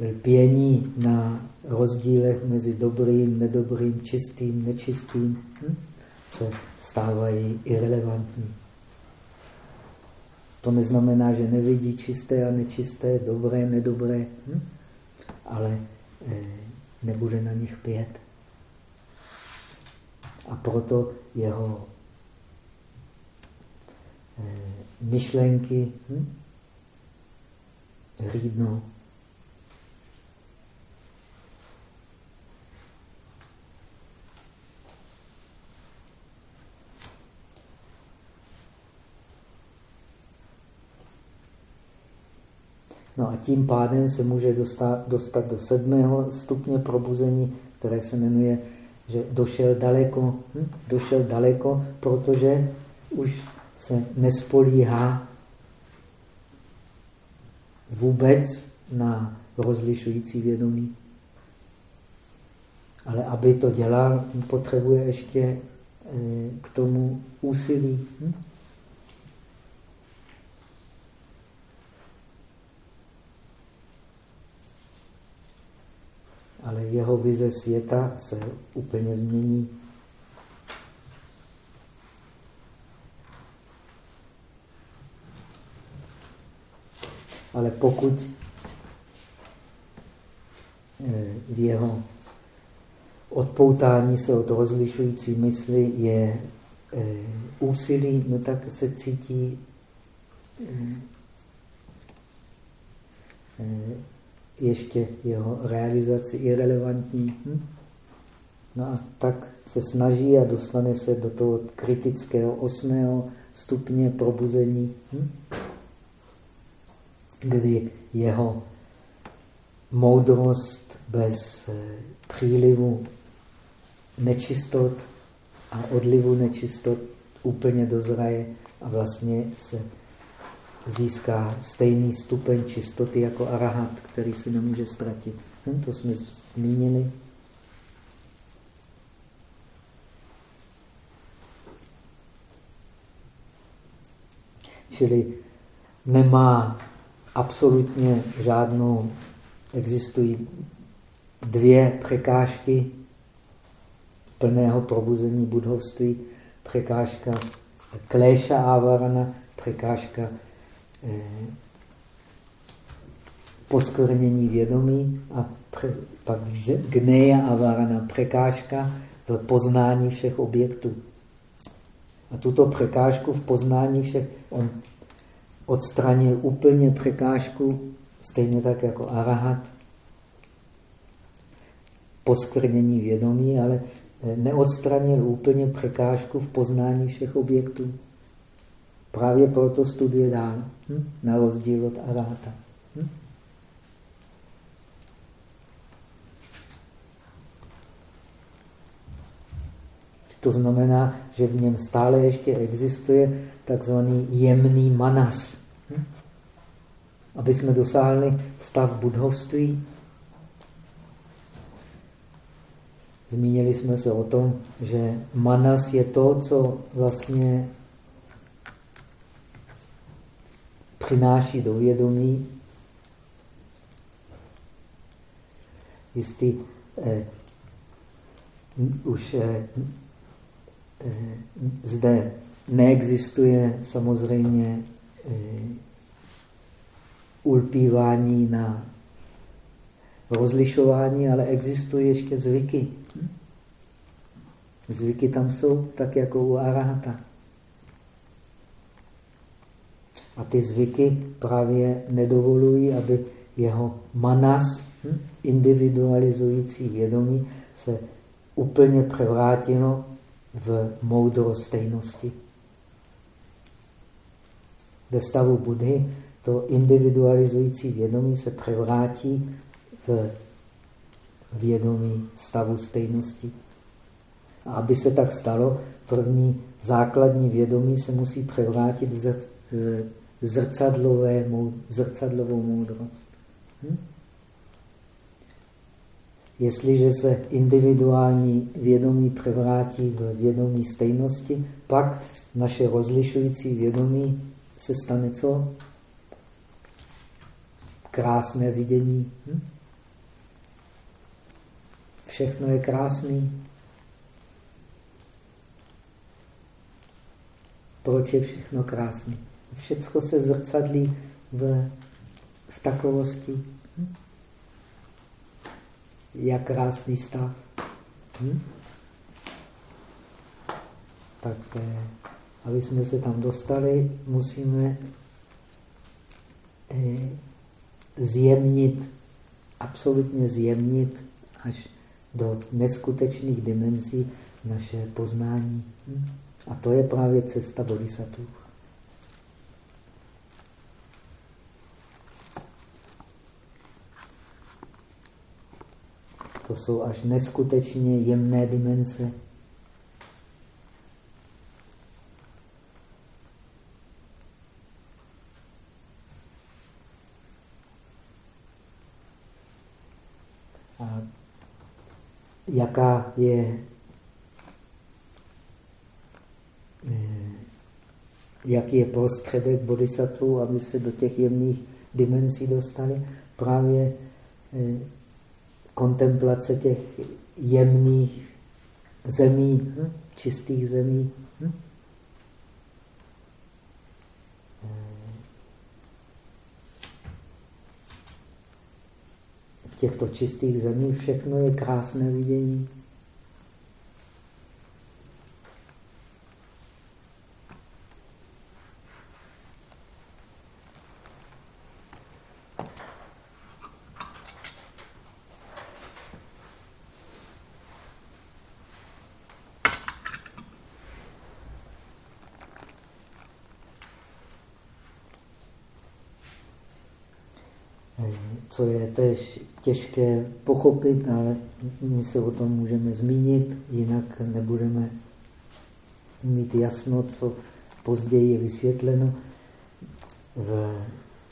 [SPEAKER 1] lpění na rozdílech mezi dobrým, nedobrým, čistým, nečistým hm, se stávají irrelevantní. To neznamená, že nevidí čisté a nečisté, dobré, nedobré, hm, ale eh, nebude na nich pět. A proto jeho eh, myšlenky hm, rýdnou. No a tím pádem se může dostat, dostat do sedmého stupně probuzení, které se jmenuje, že došel daleko. Hm? Došel daleko, protože už se nespolíhá vůbec na rozlišující vědomí. Ale aby to dělal, potřebuje ještě eh, k tomu úsilí. Hm? Ale jeho vize světa se úplně změní. Ale pokud eh, v jeho odpoutání se od rozlišující mysli je eh, úsilí, no tak se cítí eh, ještě jeho realizaci irrelevantní. Hm? No a tak se snaží a dostane se do toho kritického osmého stupně probuzení, hm? kdy jeho moudrost bez eh, přílivu nečistot a odlivu nečistot úplně dozraje a vlastně se získá stejný stupeň čistoty jako arahat, který si nemůže ztratit. Hm, to jsme zmínili. Čili nemá absolutně žádnou, existují dvě překážky plného probuzení budhovství. Překážka kléša ávarana, překážka poskvrnění vědomí a pre, pak gneja a varana překážka v poznání všech objektů. A tuto překážku v poznání všech on odstranil úplně překážku, stejně tak jako arahat, poskvrnění vědomí, ale eh, neodstranil úplně překážku v poznání všech objektů. Právě proto studuje dál, hm? na rozdíl od aráta. Hm? To znamená, že v něm stále ještě existuje takzvaný jemný manas. Hm? Aby jsme dosáhli stav budhovství, zmínili jsme se o tom, že manas je to, co vlastně přináší do vědomí jistý eh, už eh, eh, zde neexistuje samozřejmě eh, ulpívání na rozlišování, ale existují ještě zvyky. Zvyky tam jsou tak jako u arahata. A ty zvyky právě nedovolují, aby jeho manas, hm, individualizující vědomí, se úplně převrátilo v moudrostejnosti. Ve stavu Budhy to individualizující vědomí se převrátí v vědomí stavu stejnosti. A aby se tak stalo, první základní vědomí se musí převrátit v zrcadlové, zrcadlovou moudrost. Hm? Jestliže se individuální vědomí převrátí v vědomí stejnosti, pak naše rozlišující vědomí se stane co? Krásné vidění. Hm? Všechno je krásný. Proč je všechno krásné? Všecko se zrcadlí v, v takovosti. Hm? Jak krásný stav. Hm? Tak, eh, aby jsme se tam dostali, musíme eh, zjemnit, absolutně zjemnit až do neskutečných dimenzí naše poznání. Hm? A to je právě cesta bodhisattva. To jsou až neskutečně jemné dimenze. A jaká je Eh, jaký je prostředek bodhisattva, aby se do těch jemných dimenzí dostali. Právě eh, kontemplace těch jemných zemí, hm? čistých zemí. Hm? V těchto čistých zemích všechno je krásné vidění. Co je tež těžké pochopit, ale my se o tom můžeme zmínit, jinak nebudeme mít jasno, co později je vysvětleno v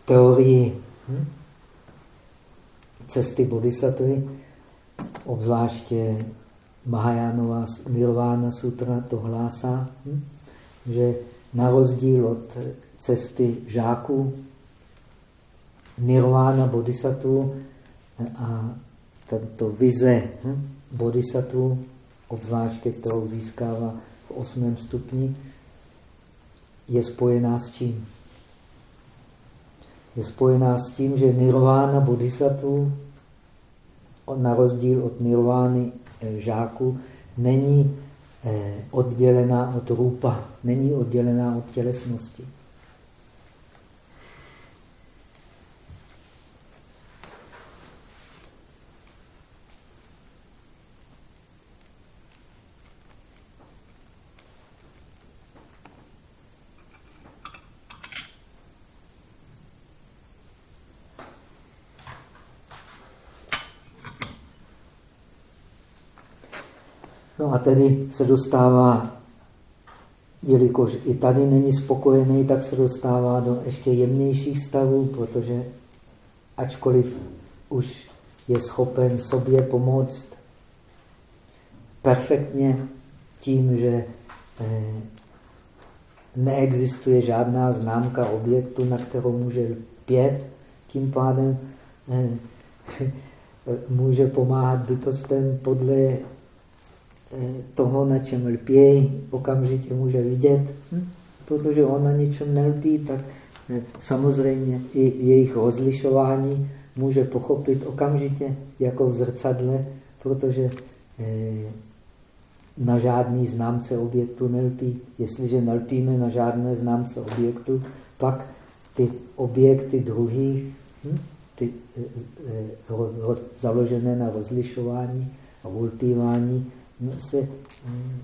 [SPEAKER 1] teorii hm? cesty bodhisattvy, obzvláště Mahajánová Nirvana sutra to hlásá, hm? že na rozdíl od cesty žáků nirvana bodhisattva a tato vize hm, bodhisattva, obzvláště kterou získává v osmém stupni, je spojená s čím? Je spojená s tím, že nirvana bodhisattva, na rozdíl od nirvány eh, žáku, není eh, oddělená od rupa, není oddělená od tělesnosti. Tedy se dostává, jelikož i tady není spokojený, tak se dostává do ještě jemnějších stavů, protože ačkoliv už je schopen sobě pomoct perfektně tím, že eh, neexistuje žádná známka objektu, na kterou může pět, tím pádem eh, *laughs* může pomáhat bytostem podle toho, na čem lpějí, okamžitě může vidět. Hm? Protože on na něčem nelpí, tak eh, samozřejmě i jejich rozlišování může pochopit okamžitě jako v zrcadle, protože eh, na žádný známce objektu nelpí. Jestliže nelpíme na žádné známce objektu, pak ty objekty druhých, hm, ty založené na rozlišování a ulpívání, se mm,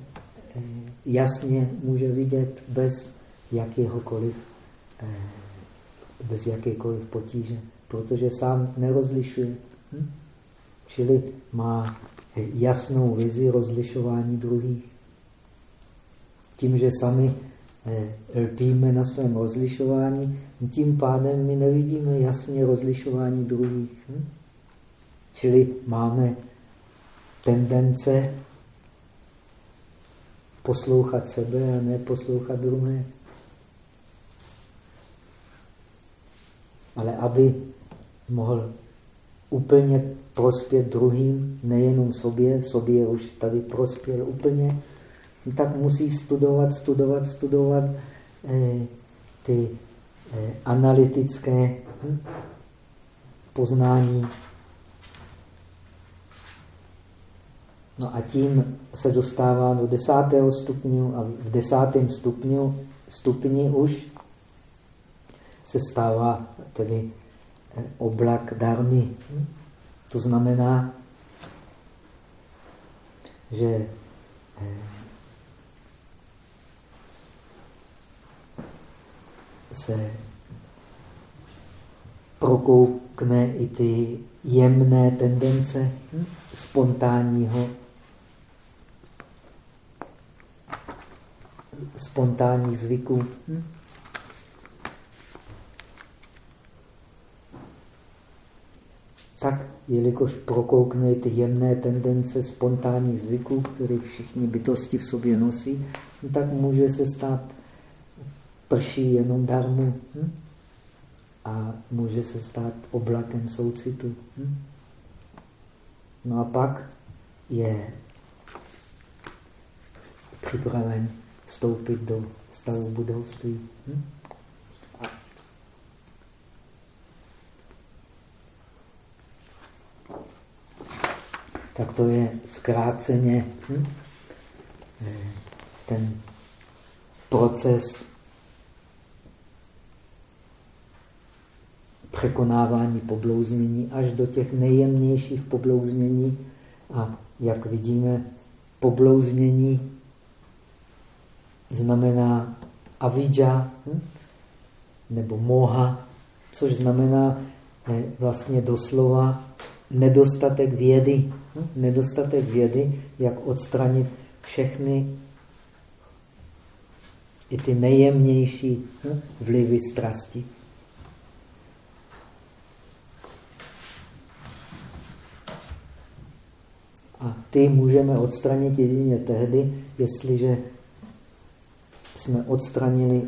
[SPEAKER 1] jasně může vidět bez jakéhokoliv, eh, bez jakékoliv potíže, protože sám nerozlišuje. Hm? Čili má jasnou vizi rozlišování druhých. Tím, že sami eh, lpíme na svém rozlišování, tím pádem my nevidíme jasně rozlišování druhých. Hm? Čili máme tendence poslouchat sebe a ne poslouchat druhé. Ale aby mohl úplně prospět druhým, nejenom sobě, sobě už tady prospěl úplně, tak musí studovat, studovat, studovat eh, ty eh, analytické hm, poznání. No a tím se dostává do desátého stupňu a v desátém stupňu, stupni už se stává tedy eh, oblak darmy. To znamená, že eh, se prokoukne i ty jemné tendence spontánního spontánních zvyků. Hm? tak, jelikož prokoukne ty jemné tendence spontánních zvyků, které všichni bytosti v sobě nosí, tak může se stát prší jenom darmu hm? a může se stát oblakem soucitu. Hm? No a pak je připraven vstoupit do stavu budovství. Hm? tak to je zkráceně hm, eh, ten proces překonávání poblouznění až do těch nejjemnějších poblouznění. A jak vidíme, poblouznění znamená avidža hm, nebo moha, což znamená eh, vlastně doslova nedostatek vědy. Hm? Nedostatek vědy, jak odstranit všechny i ty nejjemnější hm? vlivy strasti. A ty můžeme odstranit jedině tehdy, jestliže jsme odstranili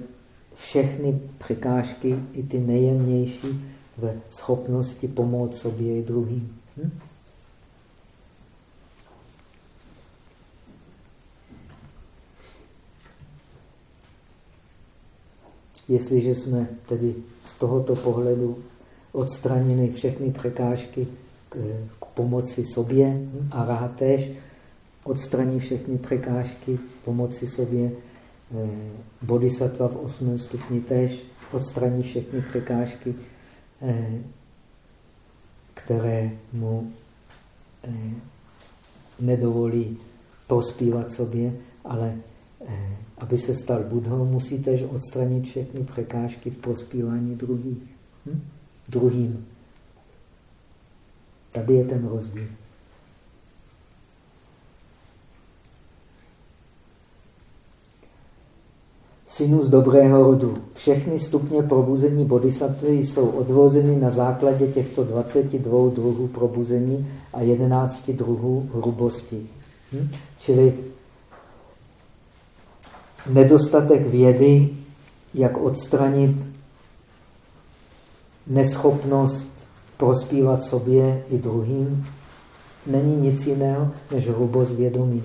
[SPEAKER 1] všechny překážky, i ty nejjemnější, ve schopnosti pomoct sobě i druhým. Hm? Jestliže jsme tedy z tohoto pohledu odstranili všechny překážky k, k pomoci sobě hm? a rád tež odstraní všechny překážky pomoci sobě bodhisattva v 8. stupni tež odstraní všechny překážky Eh, které mu eh, nedovolí prospívat sobě, ale eh, aby se stal budhou, musí tež odstranit všechny překážky v prospívání druhých. Hm? Druhým. Tady je ten rozdíl. Synus dobrého rodu. Všechny stupně probuzení bodhisattvy jsou odvozeny na základě těchto 22 druhů probuzení a 11 druhů hrubosti. Hm? Čili nedostatek vědy, jak odstranit neschopnost prospívat sobě i druhým, není nic jiného než hrubost vědomí.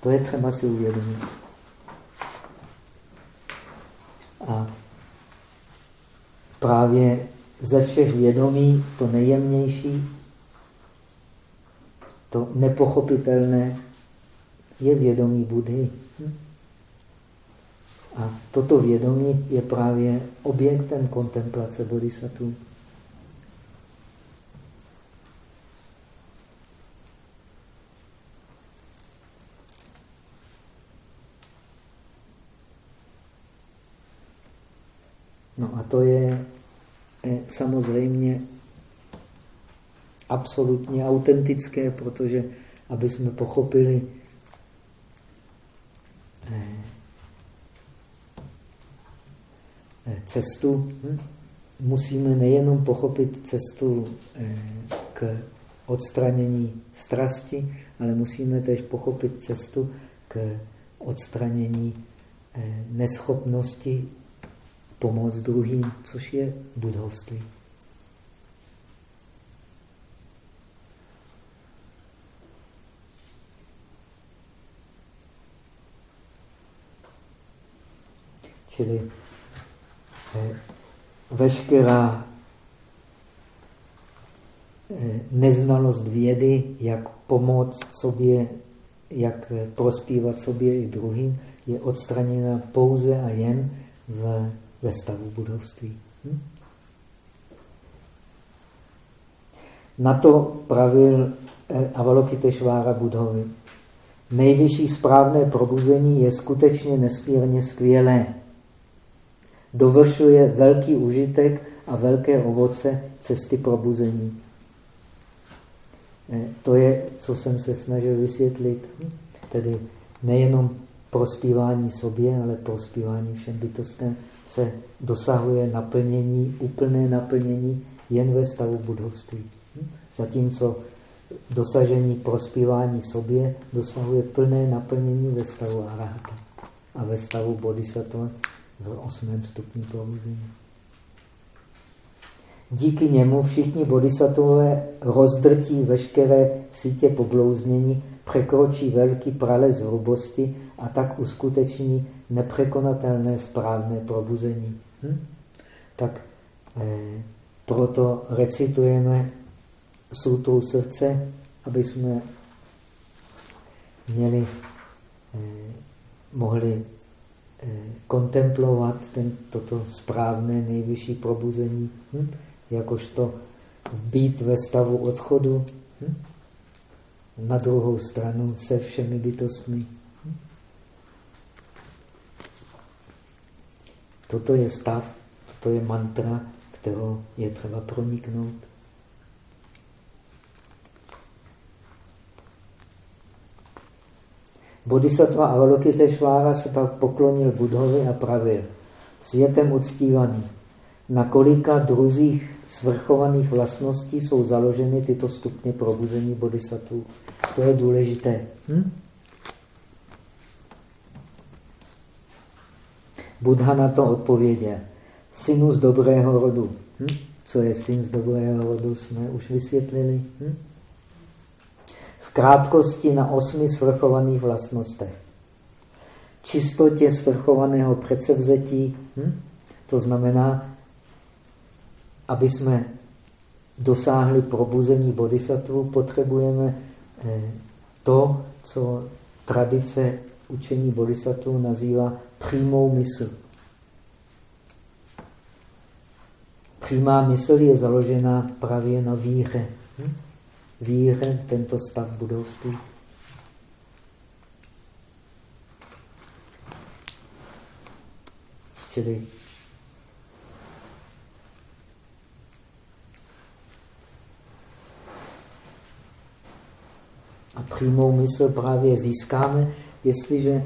[SPEAKER 1] To je třeba si uvědomit. A právě ze všech vědomí to nejjemnější, to nepochopitelné je vědomí Budhy. A toto vědomí je právě objektem kontemplace bodhisattva. To je eh, samozřejmě absolutně autentické, protože aby jsme pochopili eh, eh, cestu, hm, musíme nejenom pochopit cestu k odstranění strasti, ale musíme tež pochopit cestu k odstranění neschopnosti pomoct druhým, což je budovství. Čili eh, veškerá eh, neznalost vědy, jak pomoct sobě, jak prospívat sobě i druhým, je odstraněna pouze a jen v, ve stavu budovství. Hm? Na to pravil Avalokiteshvára Budhovi. Nejvyšší správné probuzení je skutečně nespírně skvělé dovršuje velký užitek a velké ovoce cesty probuzení. Eh, to je, co jsem se snažil vysvětlit. Tedy nejenom prospívání sobě, ale prospívání všem bytostem se dosahuje naplnění, úplné naplnění jen ve stavu budovství. Zatímco dosažení prospívání sobě dosahuje plné naplnění ve stavu arahata a ve stavu bodhisattva v osmém stupni probuzení. Díky němu všichni bodhisattvové rozdrtí veškeré sítě poblouznění, překročí velký prales hrubosti a tak uskuteční nepřekonatelné správné probuzení. Hm? Tak eh, proto recitujeme sutru srdce, aby jsme měli, eh, mohli kontemplovat ten, toto správné nejvyšší probuzení, hm? jakožto být ve stavu odchodu hm? Na druhou stranu se všemi bytostmi. Toto je stav, toto je mantra, kterou je třeba proniknout. Bodhisattva Avalokiteshvára se pak poklonil Budhovi a pravil, světem uctívaný, na kolika druzích svrchovaných vlastností jsou založeny tyto stupně probuzení bodhisattvů. To je důležité. Hm? Buddha na to odpověděl. Synu z dobrého rodu. Hm? Co je syn z dobrého rodu, jsme už vysvětlili. Hm? krátkosti na osmi svrchovaných vlastnostech. Čistotě svrchovaného předsevzetí, hm? to znamená, aby jsme dosáhli probuzení bodhisattvu, potřebujeme eh, to, co tradice učení bodhisattvu nazývá přímou mysl. Přímá mysl je založena právě na víře. Hm? víře v tento stav budovství. Čili a přímou mysl právě získáme, jestliže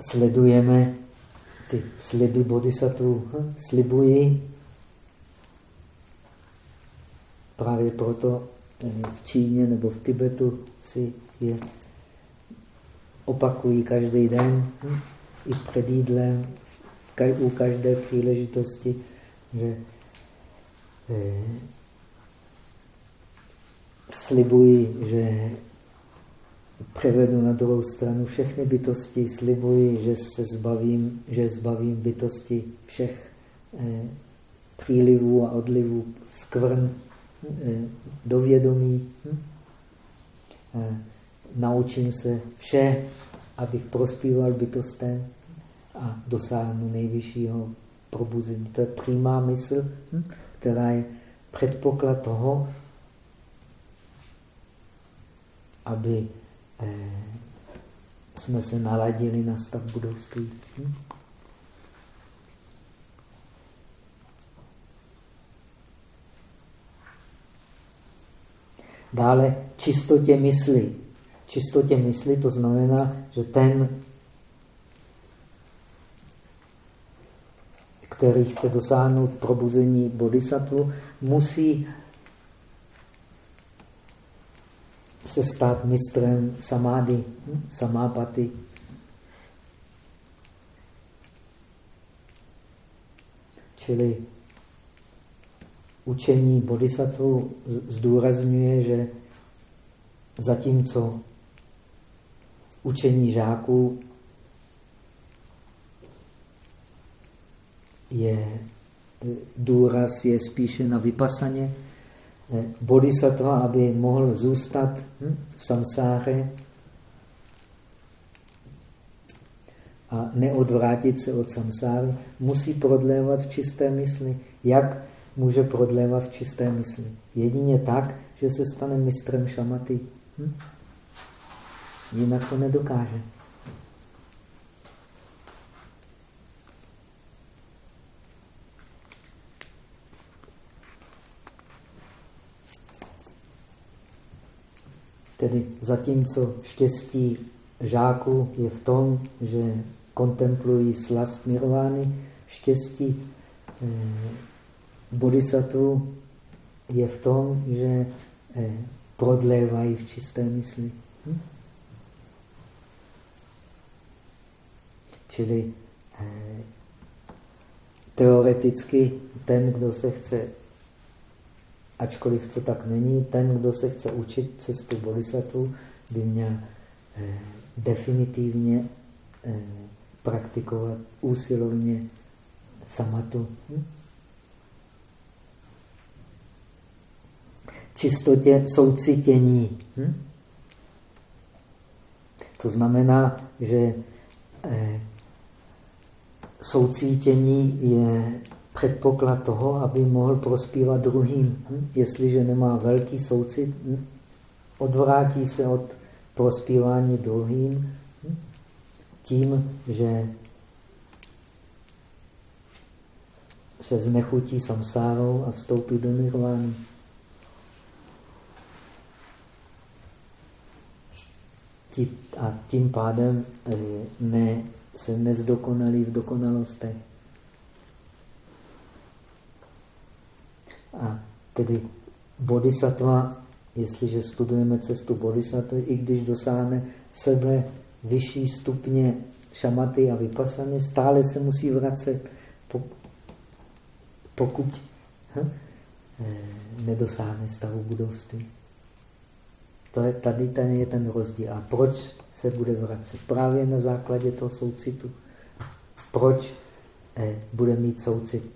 [SPEAKER 1] sledujeme ty sliby bodhisattva. Hm? Slibuji Právě proto eh, v Číně nebo v Tibetu si je opakují každý den, hm? i před jídlem, u každé příležitosti, že eh, slibuji, že převedu na druhou stranu všechny bytosti, slibuji, že se zbavím, že zbavím bytosti všech eh, přílivů a odlivů skvrn, Eh, do vědomí. Hm? Eh, naučím se vše, abych prospíval bytostem a dosáhnu nejvyššího probuzení. To je přímá mysl, hm? která je předpoklad toho, aby eh, jsme se naladili na stav budovství. Hm? Dále čistotě mysli. Čistotě mysli to znamená, že ten, který chce dosáhnout probuzení bodhisattva, musí se stát mistrem samády, hm? samápaty. Čili učení bodhisattva zdůrazňuje, že zatímco učení žáků je důraz je spíše na vypasaně, bodhisattva, aby mohl zůstat hm, v samsáře a neodvrátit se od samsáry, musí prodlévat v čisté mysli. Jak může prodlévat v čisté mysli? Jedině tak, že se stane mistrem šamaty. Hm? Jinak to nedokáže. Tedy zatímco štěstí žáků je v tom, že kontemplují slast nirvány, štěstí eh, bodhisattva je v tom, že eh, prodlévají v čisté mysli. Hm? Čili eh, teoreticky ten, kdo se chce ačkoliv to tak není, ten, kdo se chce učit cestu bodhisattva, by měl eh, definitivně eh, praktikovat úsilovně samatu. Hm? Čistotě soucitění. Hm? To znamená, že eh, soucítění je předpoklad toho, aby mohl prospívat druhým. Hm? Jestliže nemá velký soucit, hm? odvrátí se od prospívání druhým hm? tím, že se znechutí samsárou a vstoupí do nirvány. A tím pádem eh, ne, se nezdokonalí v dokonalostech. A tedy bodhisattva, jestliže studujeme cestu bodhisattva, i když dosáhne sebe vyšší stupně šamaty a vypasany, stále se musí vracet, pokud hm, nedosáhne stavu budovství. To je, tady ten je ten rozdíl. A proč se bude vracet? Právě na základě toho soucitu. Proč eh, bude mít soucit?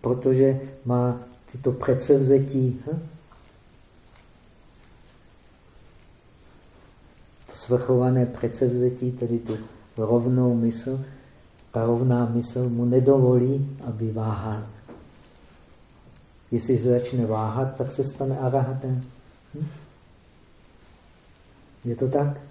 [SPEAKER 1] Protože má tyto předsevzetí, hm? to svrchované předsevzetí, tedy tu rovnou mysl, ta rovná mysl mu nedovolí, aby váhal. Jestli se začne váhat, tak se stane arahatem. Hm? Je to tak?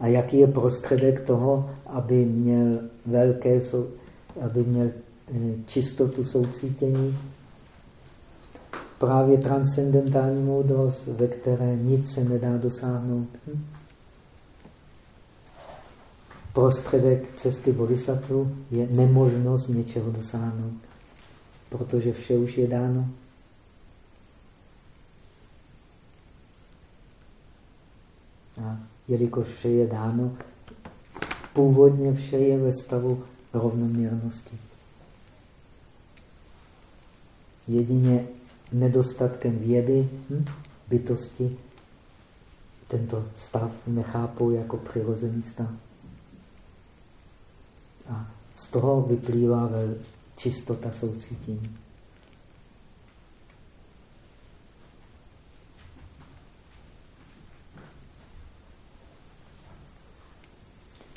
[SPEAKER 1] A jaký je prostředek toho, aby měl velké, aby měl eh, čistotu soucítění? Právě transcendentální moudrost, ve které nic se nedá dosáhnout. Hm? Prostředek cesty bodhisattva je nemožnost něčeho dosáhnout, protože vše už je dáno. A jelikož vše je dáno, původně vše je ve stavu rovnoměrnosti. Jedině nedostatkem vědy, hm, bytosti, tento stav nechápou jako přirozený stav. A z toho vyplývá čistota soucítění.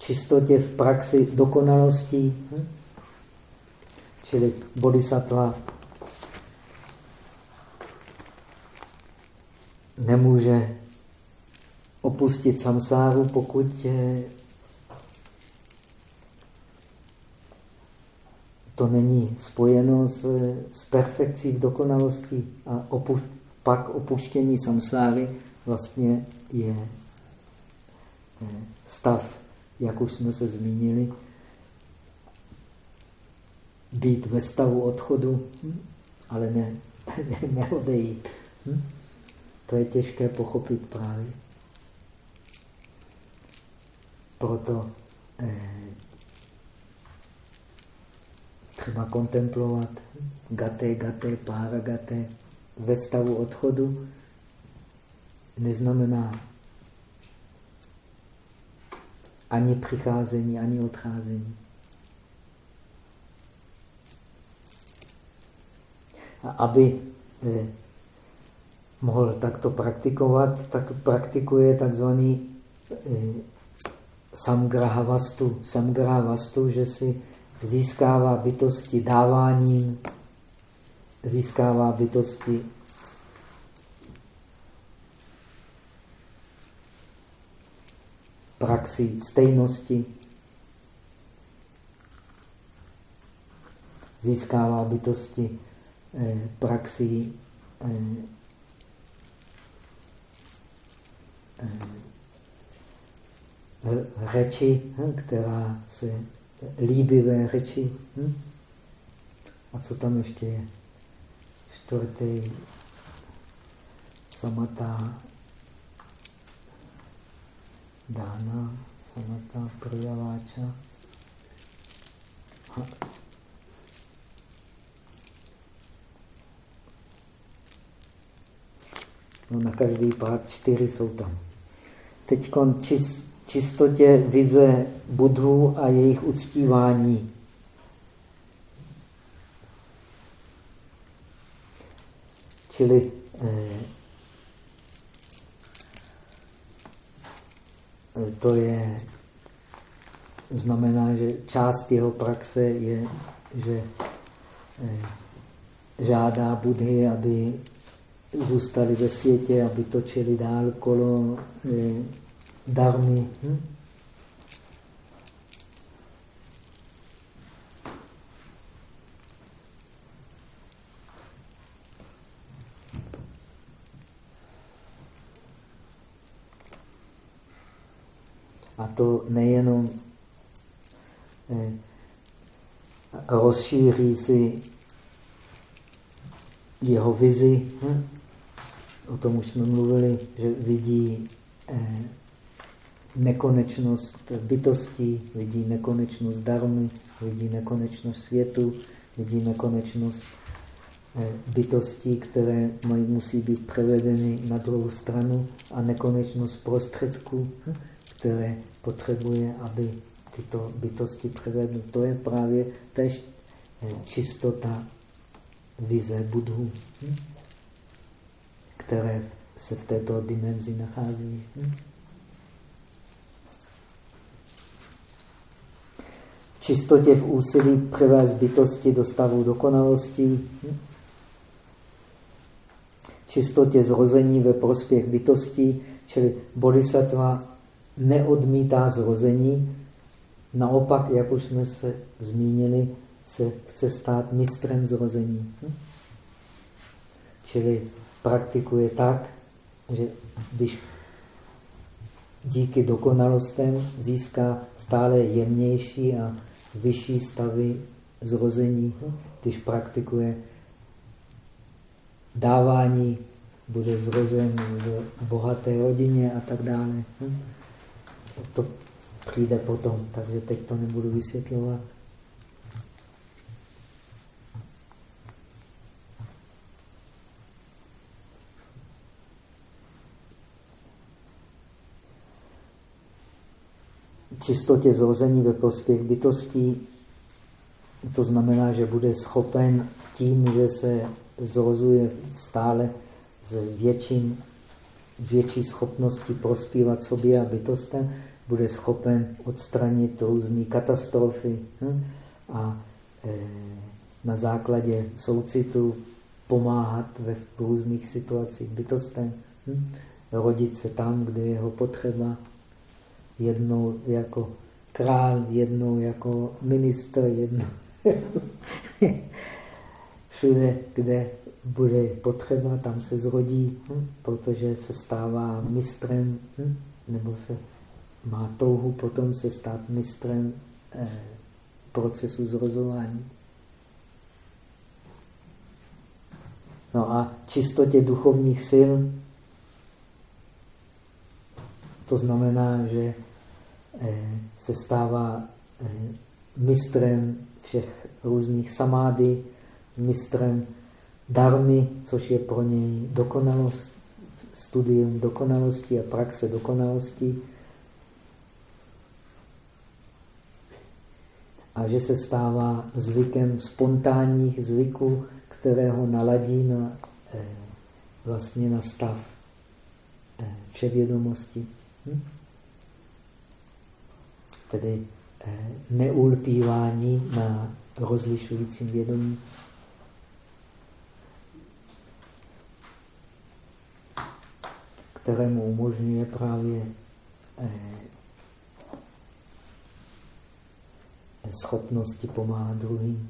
[SPEAKER 1] Čistotě v praxi dokonalostí. Hm? Čili bodhisattva nemůže opustit samsáru, pokud to není spojeno s, s perfekcí v dokonalosti a opu, pak opuštění samsáry vlastně je stav, jak už jsme se zmínili, být ve stavu odchodu, hm, ale ne, *laughs* neodejít. Hm? To je těžké pochopit právě. Proto eh, třeba kontemplovat gaté, gaté, pára gaté ve stavu odchodu neznamená ani přicházení, ani odcházení. A aby eh, mohl takto praktikovat, tak praktikuje takzvaný eh, samgrahavastu. Samgrahavastu, že si získává bytosti dáváním, získává bytosti praxi stejnosti, získává bytosti eh, praxi eh, eh, řeči, hm, která se líbivé řeči. Hm? A co tam ještě je? Čtvrtý samatá dána, samatá projaváča. No, na každý pád čtyři jsou tam. Teď čist, čistotě vize budhů a jejich uctívání. Čili eh, to je, znamená, že část jeho praxe je, že eh, žádá budhy, aby zůstali ve světě, aby točili dál kolo eh, darmy. Hm? A to nejenom eh, rozšíří si jeho vizi, hm? o tom už jsme mluvili, že vidí eh, nekonečnost bytostí, vidí nekonečnost darmy, vidí nekonečnost světu, vidí nekonečnost eh, bytostí, které mají, musí být převedeny na druhou stranu a nekonečnost prostředků, hm, které potřebuje, aby tyto bytosti převedly. To je právě tež eh, čistota vize budhů, hm, které se v této dimenzi nachází. Hm. čistotě v úsilí přivést bytosti do stavu dokonalosti, čistotě zrození ve prospěch bytostí, čili bodhisattva neodmítá zrození, naopak, jak už jsme se zmínili, se chce stát mistrem zrození. Čili praktikuje tak, že když díky dokonalostem získá stále jemnější a vyšší stavy zrození, když praktikuje dávání, bude zrozen v bohaté rodině a tak dále. To přijde potom, takže teď to nebudu vysvětlovat. čistotě zrození ve prospěch bytostí. To znamená, že bude schopen tím, že se zrozuje stále s, větším, větší schopností prospívat sobě a bytostem, bude schopen odstranit různé katastrofy hm? a e, na základě soucitu pomáhat ve různých situacích bytostem, hm? rodit se tam, kde je jeho potřeba, jednou jako král, jednou jako ministr, jednou *laughs* Všude, kde bude potřeba, tam se zrodí, hm? protože se stává mistrem, hm? nebo se má touhu potom se stát mistrem eh, procesu zrozování. No a čistotě duchovních sil, to znamená, že eh, se stává eh, mistrem všech různých samády, mistrem darmy, což je pro něj dokonalost, studium dokonalosti a praxe dokonalosti. A že se stává zvykem spontánních zvyků, které ho naladí na, eh, vlastně na stav eh, vševědomosti. Hm? Tedy eh, neulpívání na rozlišujícím vědomí. Kterému umožňuje právě eh, schopnosti pomáhat druhým.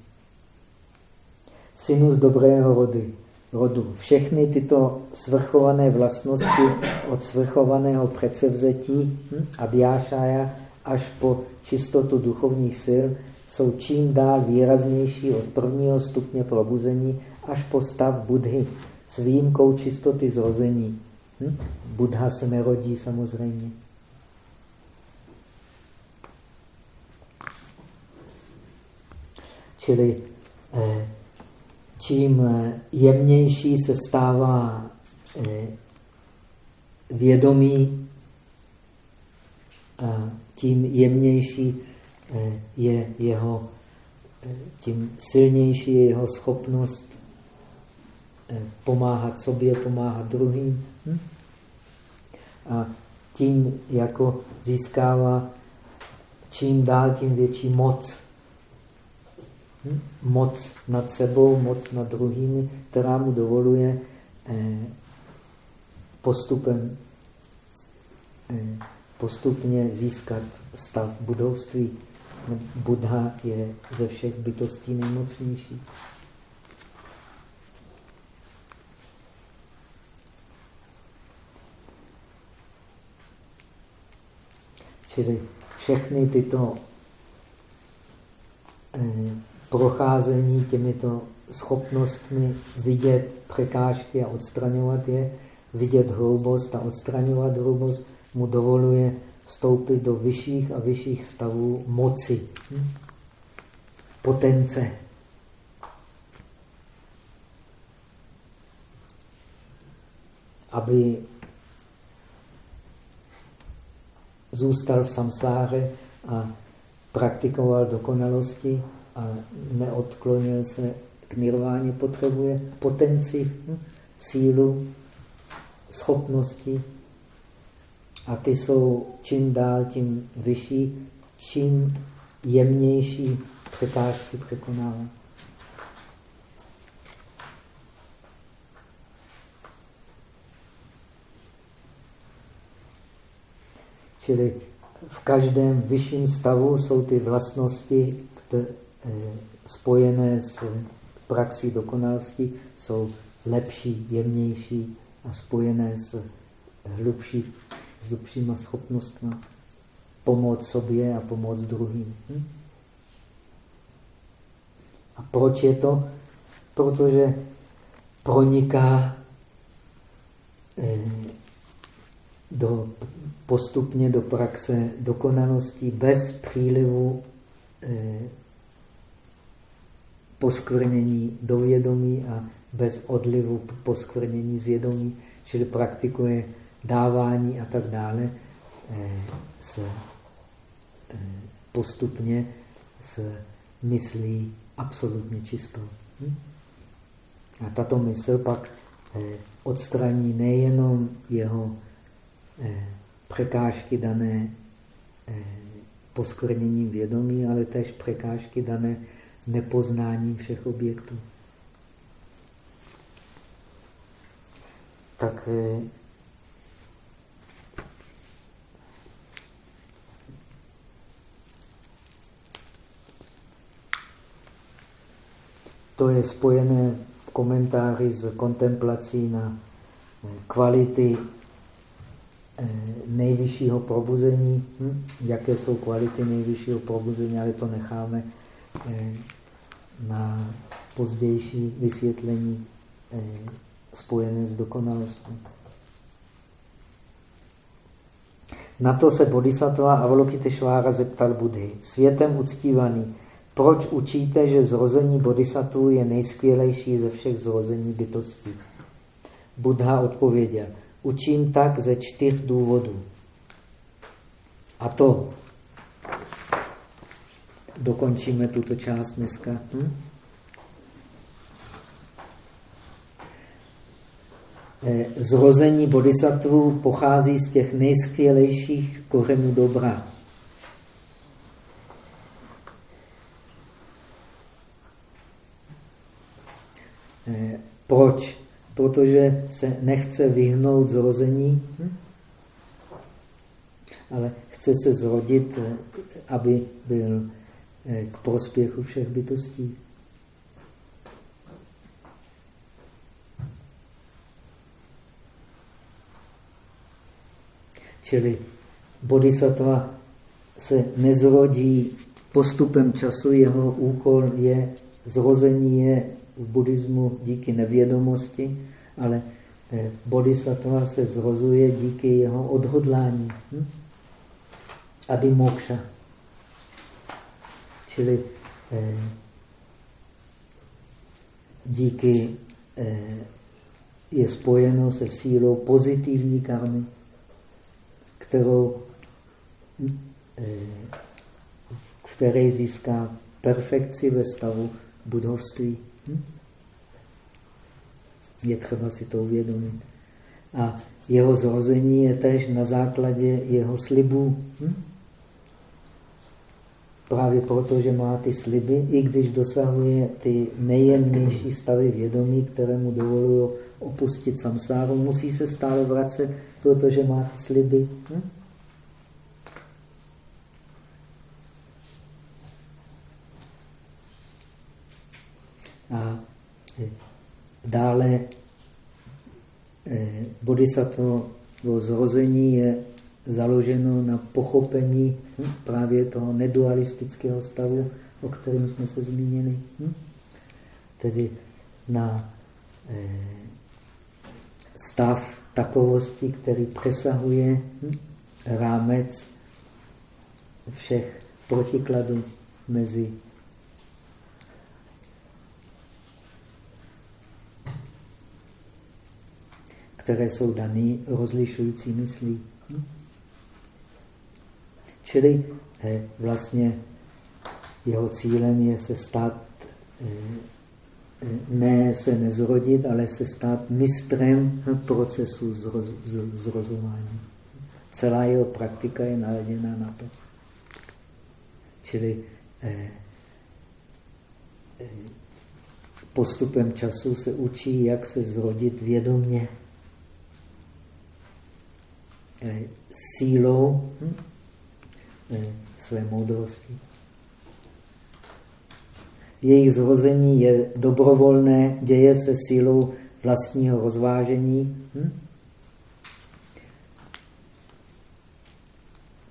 [SPEAKER 1] Synus dobrého rody, rodu. Všechny tyto svrchované vlastnosti od svrchovaného předsevzetí hm, až po čistotu duchovních sil jsou čím dál výraznější od prvního stupně probuzení až po stav Budhy s výjimkou čistoty zrození. Hm? Buddha se nerodí samozřejmě. Čili eh, čím eh, jemnější se stává eh, vědomí, tím jemnější je jeho, tím silnější je jeho schopnost pomáhat sobě, pomáhat druhým. Hm? A tím jako získává čím dál tím větší moc. Hm? Moc nad sebou, moc nad druhými, která mu dovoluje eh, postupem eh, postupně získat stav budovství. Buddha je ze všech bytostí nejmocnější. Čili všechny tyto eh, procházení těmito schopnostmi vidět překážky a odstraňovat je, vidět hrubost a odstraňovat hrubost, mu dovoluje vstoupit do vyšších a vyšších stavů moci, hm? potence. Aby zůstal v samsáře a praktikoval dokonalosti a neodklonil se k nirváně, potřebuje potenci, hm, sílu, schopnosti. A ty jsou čím dál tím vyšší, čím jemnější překážky překonává. Čili v každém vyšším stavu jsou ty vlastnosti eh, spojené s praxí dokonalosti, jsou lepší, jemnější a spojené s, hlubší, s hlubšíma schopnostmi pomoct sobě a pomoct druhým. Hm? A proč je to? Protože proniká eh, do postupně do praxe dokonalosti bez přílivu eh, poskvrnění do vědomí a bez odlivu poskvrnění z vědomí, čili praktikuje dávání a tak dále eh, s, eh, postupně s myslí absolutně čistou. Hm? A tato mysl pak odstraní nejenom jeho eh, překážky dané eh, poskvrněním vědomí, ale též překážky dané nepoznáním všech objektů. Tak eh, to je spojené komentáři s kontemplací na eh, kvality nejvyššího probuzení. Hm? Jaké jsou kvality nejvyššího probuzení, ale to necháme na pozdější vysvětlení spojené s dokonalostí. Na to se Bodhisattva Avalokiteshvára zeptal Budhy. Světem uctívaný, proč učíte, že zrození bodhisattva je nejskvělejší ze všech zrození bytostí? Buddha odpověděl, učím tak ze čtyř důvodů. A to dokončíme tuto část dneska. Hm? Eh, zrození bodhisattvů pochází z těch nejskvělejších kořenů dobra. Eh, proč? Protože se nechce vyhnout zrození, hm? ale chce se zrodit, eh, aby byl k prospěchu všech bytostí. Čili bodhisattva se nezrodí postupem času, jeho úkol je, zrození je v buddhismu díky nevědomosti, ale eh, bodhisattva se zrozuje díky jeho odhodlání. Hm? Adimokša. Čili eh, díky eh, je spojeno se sílou pozitivní karmy kterou, eh, v které získá perfekci ve stavu budovství. Je třeba si to uvědomit. A jeho zrození je tež na základě jeho slibů. Hm? Právě proto, že má ty sliby, i když dosahuje ty nejjemnější stavy vědomí, které mu dovolují opustit samsáru, musí se stále vracet, protože má ty sliby. Hm? A dále eh, bodhisattva zrození je založeno na pochopení hm, právě toho nedualistického stavu, o kterém jsme se zmínili. Hm? Tedy na eh, stav takovosti, který přesahuje hm, rámec všech protikladů mezi které jsou dané rozlišující myslí. Čili eh, vlastně jeho cílem je se stát, eh, eh, ne se nezrodit, ale se stát mistrem procesu zroz, zrozování. Celá jeho praktika je naladěná na to. Čili postupem času se učí, jak se zrodit vědomně sílou hm, své moudrosti. Jejich zrození je dobrovolné, děje se sílou vlastního rozvážení. Hm?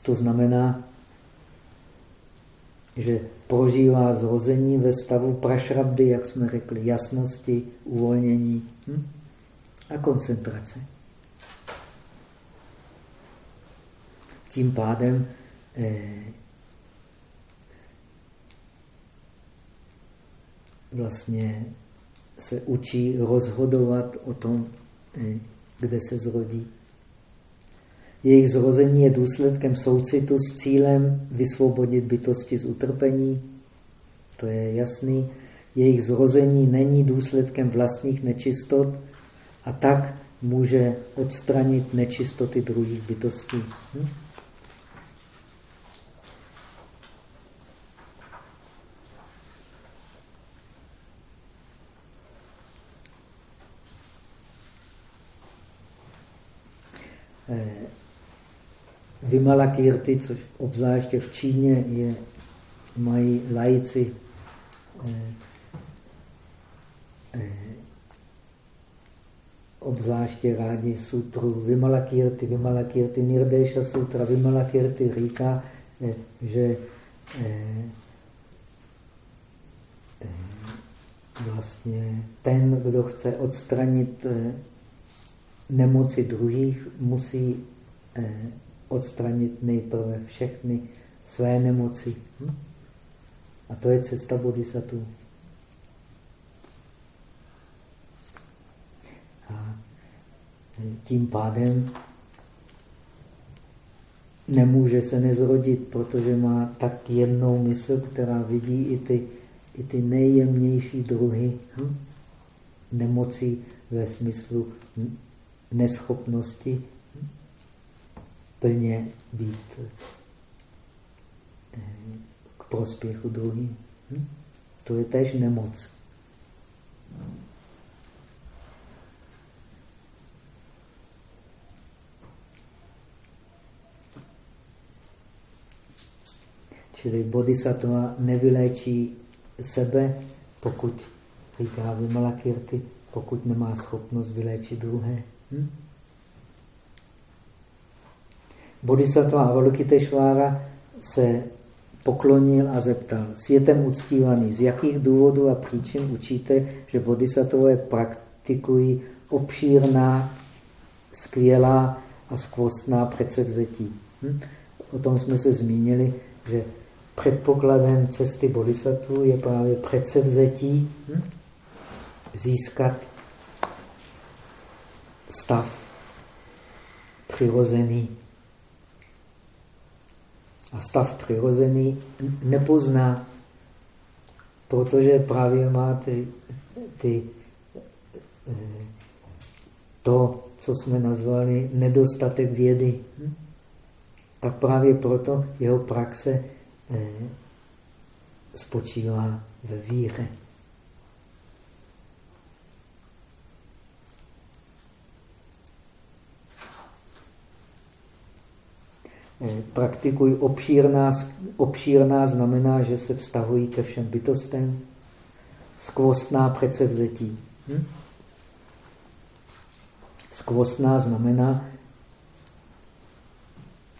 [SPEAKER 1] To znamená, že prožívá zrození ve stavu prašrabdy, jak jsme řekli, jasnosti, uvolnění hm? a koncentrace. Tím pádem eh, vlastně se učí rozhodovat o tom, eh, kde se zrodí. Jejich zrození je důsledkem soucitu s cílem vysvobodit bytosti z utrpení. To je jasný. Jejich zrození není důsledkem vlastních nečistot a tak může odstranit nečistoty druhých bytostí. Hm? Vimalakirti, což obzvláště v Číně je, mají laici eh, eh, obzvláště rádi sutru Vimalakirti, Vimalakirti Nirdeša sutra. Vimalakirti říká, eh, že vlastně ten, kdo chce odstranit nemoci druhých, musí odstranit nejprve všechny své nemoci. Hm? A to je cesta bodhisattva. A tím pádem nemůže se nezrodit, protože má tak jemnou mysl, která vidí i ty, i ty nejjemnější druhy hm? nemocí ve smyslu neschopnosti? Plně být eh, k prospěchu druhým. Hm? To je tež nemoc. Čili bodhisattva nevyléčí sebe, pokud, říká Vimalakirti, pokud nemá schopnost vyléčit druhé. Hm? Bodhisattva Avalokiteshvara se poklonil a zeptal, světem uctívaný, z jakých důvodů a příčin učíte, že bodhisattvové praktikují obšírná, skvělá a skvostná předsevzetí. Hm? O tom jsme se zmínili, že předpokladem cesty bodhisattva je právě předsevzetí hm? získat stav přirozený. A stav přirozený nepozná, protože právě má ty, ty, eh, to, co jsme nazvali nedostatek vědy. Tak právě proto jeho praxe Eh, spočívá ve víře. Praktikuj obšírná, obšírná znamená, že se vztahují ke všem bytostem. Skvostná předsevzetí. Hm? Skvostná znamená,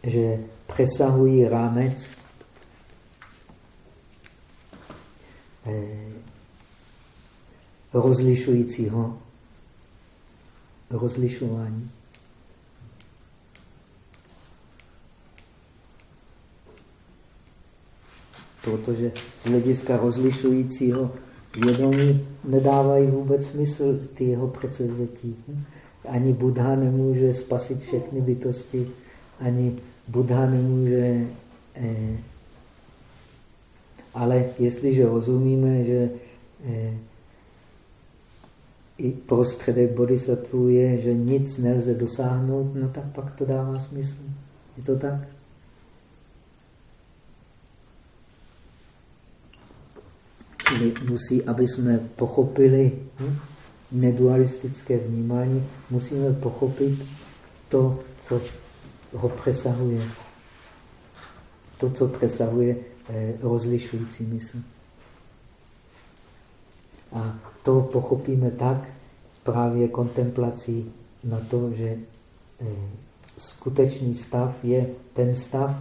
[SPEAKER 1] že přesahují rámec Eh, rozlišujícího rozlišování. Protože z hlediska rozlišujícího vědomí nedávají vůbec smysl ty jeho předsevzetí. Ani Buddha nemůže spasit všechny bytosti, ani Buddha nemůže eh, ale jestliže rozumíme, že eh, i prostředek bodhisattva je, že nic nelze dosáhnout, no tak pak to dává smysl. Je to tak? Musí, aby jsme pochopili hm, nedualistické vnímání, musíme pochopit to, co ho přesahuje. To, co přesahuje Eh, rozlišující mysl. A to pochopíme tak právě kontemplací na to, že eh, skutečný stav je ten stav,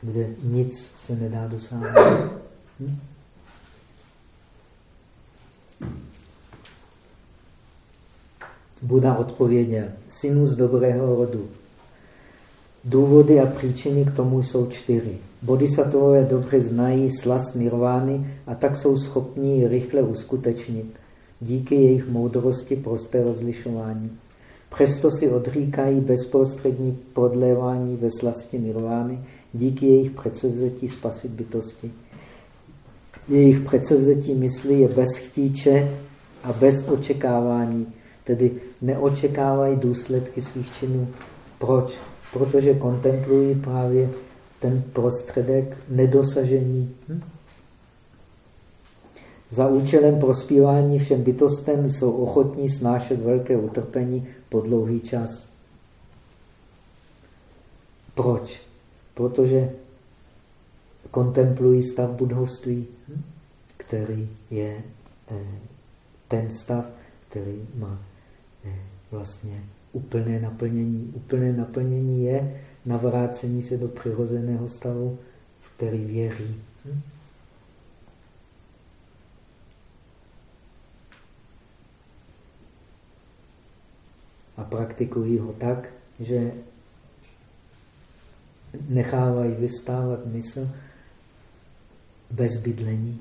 [SPEAKER 1] kde nic se nedá dosáhnout. Hm? Buda odpověděl, synu z dobrého rodu, Důvody a příčiny k tomu jsou čtyři. Bodhisattvové dobře znají slast nirvány a tak jsou schopni ji rychle uskutečnit díky jejich moudrosti prosté rozlišování. Přesto si odříkají bezprostřední prodlévání ve slasti nirvány díky jejich předsevzetí spasit bytosti. Jejich předsevzetí mysli je bez chtíče a bez očekávání, tedy neočekávají důsledky svých činů. Proč? protože kontemplují právě ten prostředek nedosažení. Hm? Za účelem prospívání všem bytostem jsou ochotní snášet velké utrpení po dlouhý čas. Proč? Protože kontemplují stav budhovství, hm? který je eh, ten stav, který má vlastně úplné naplnění. Úplné naplnění je navrácení se do přirozeného stavu, v který věří. Hm? A praktikují ho tak, že nechávají vystávat mysl bez bydlení.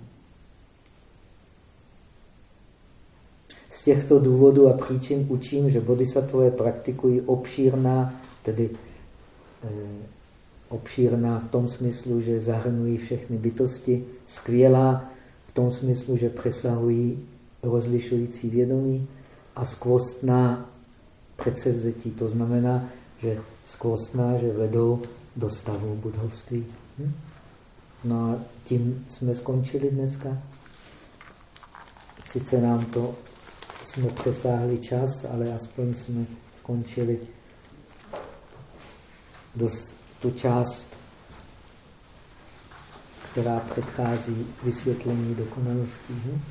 [SPEAKER 1] Z těchto důvodů a příčin učím, že bodhisattvové praktikují obšírná, tedy eh, obšírná v tom smyslu, že zahrnují všechny bytosti, skvělá v tom smyslu, že přesahují rozlišující vědomí a skvostná předsevzetí. To znamená, že skvostná, že vedou do stavu budovství. Hm? No a tím jsme skončili dneska. Sice nám to jsme přesáhli čas, ale aspoň jsme skončili dost tu část, která předchází vysvětlení dokonalosti. Hm?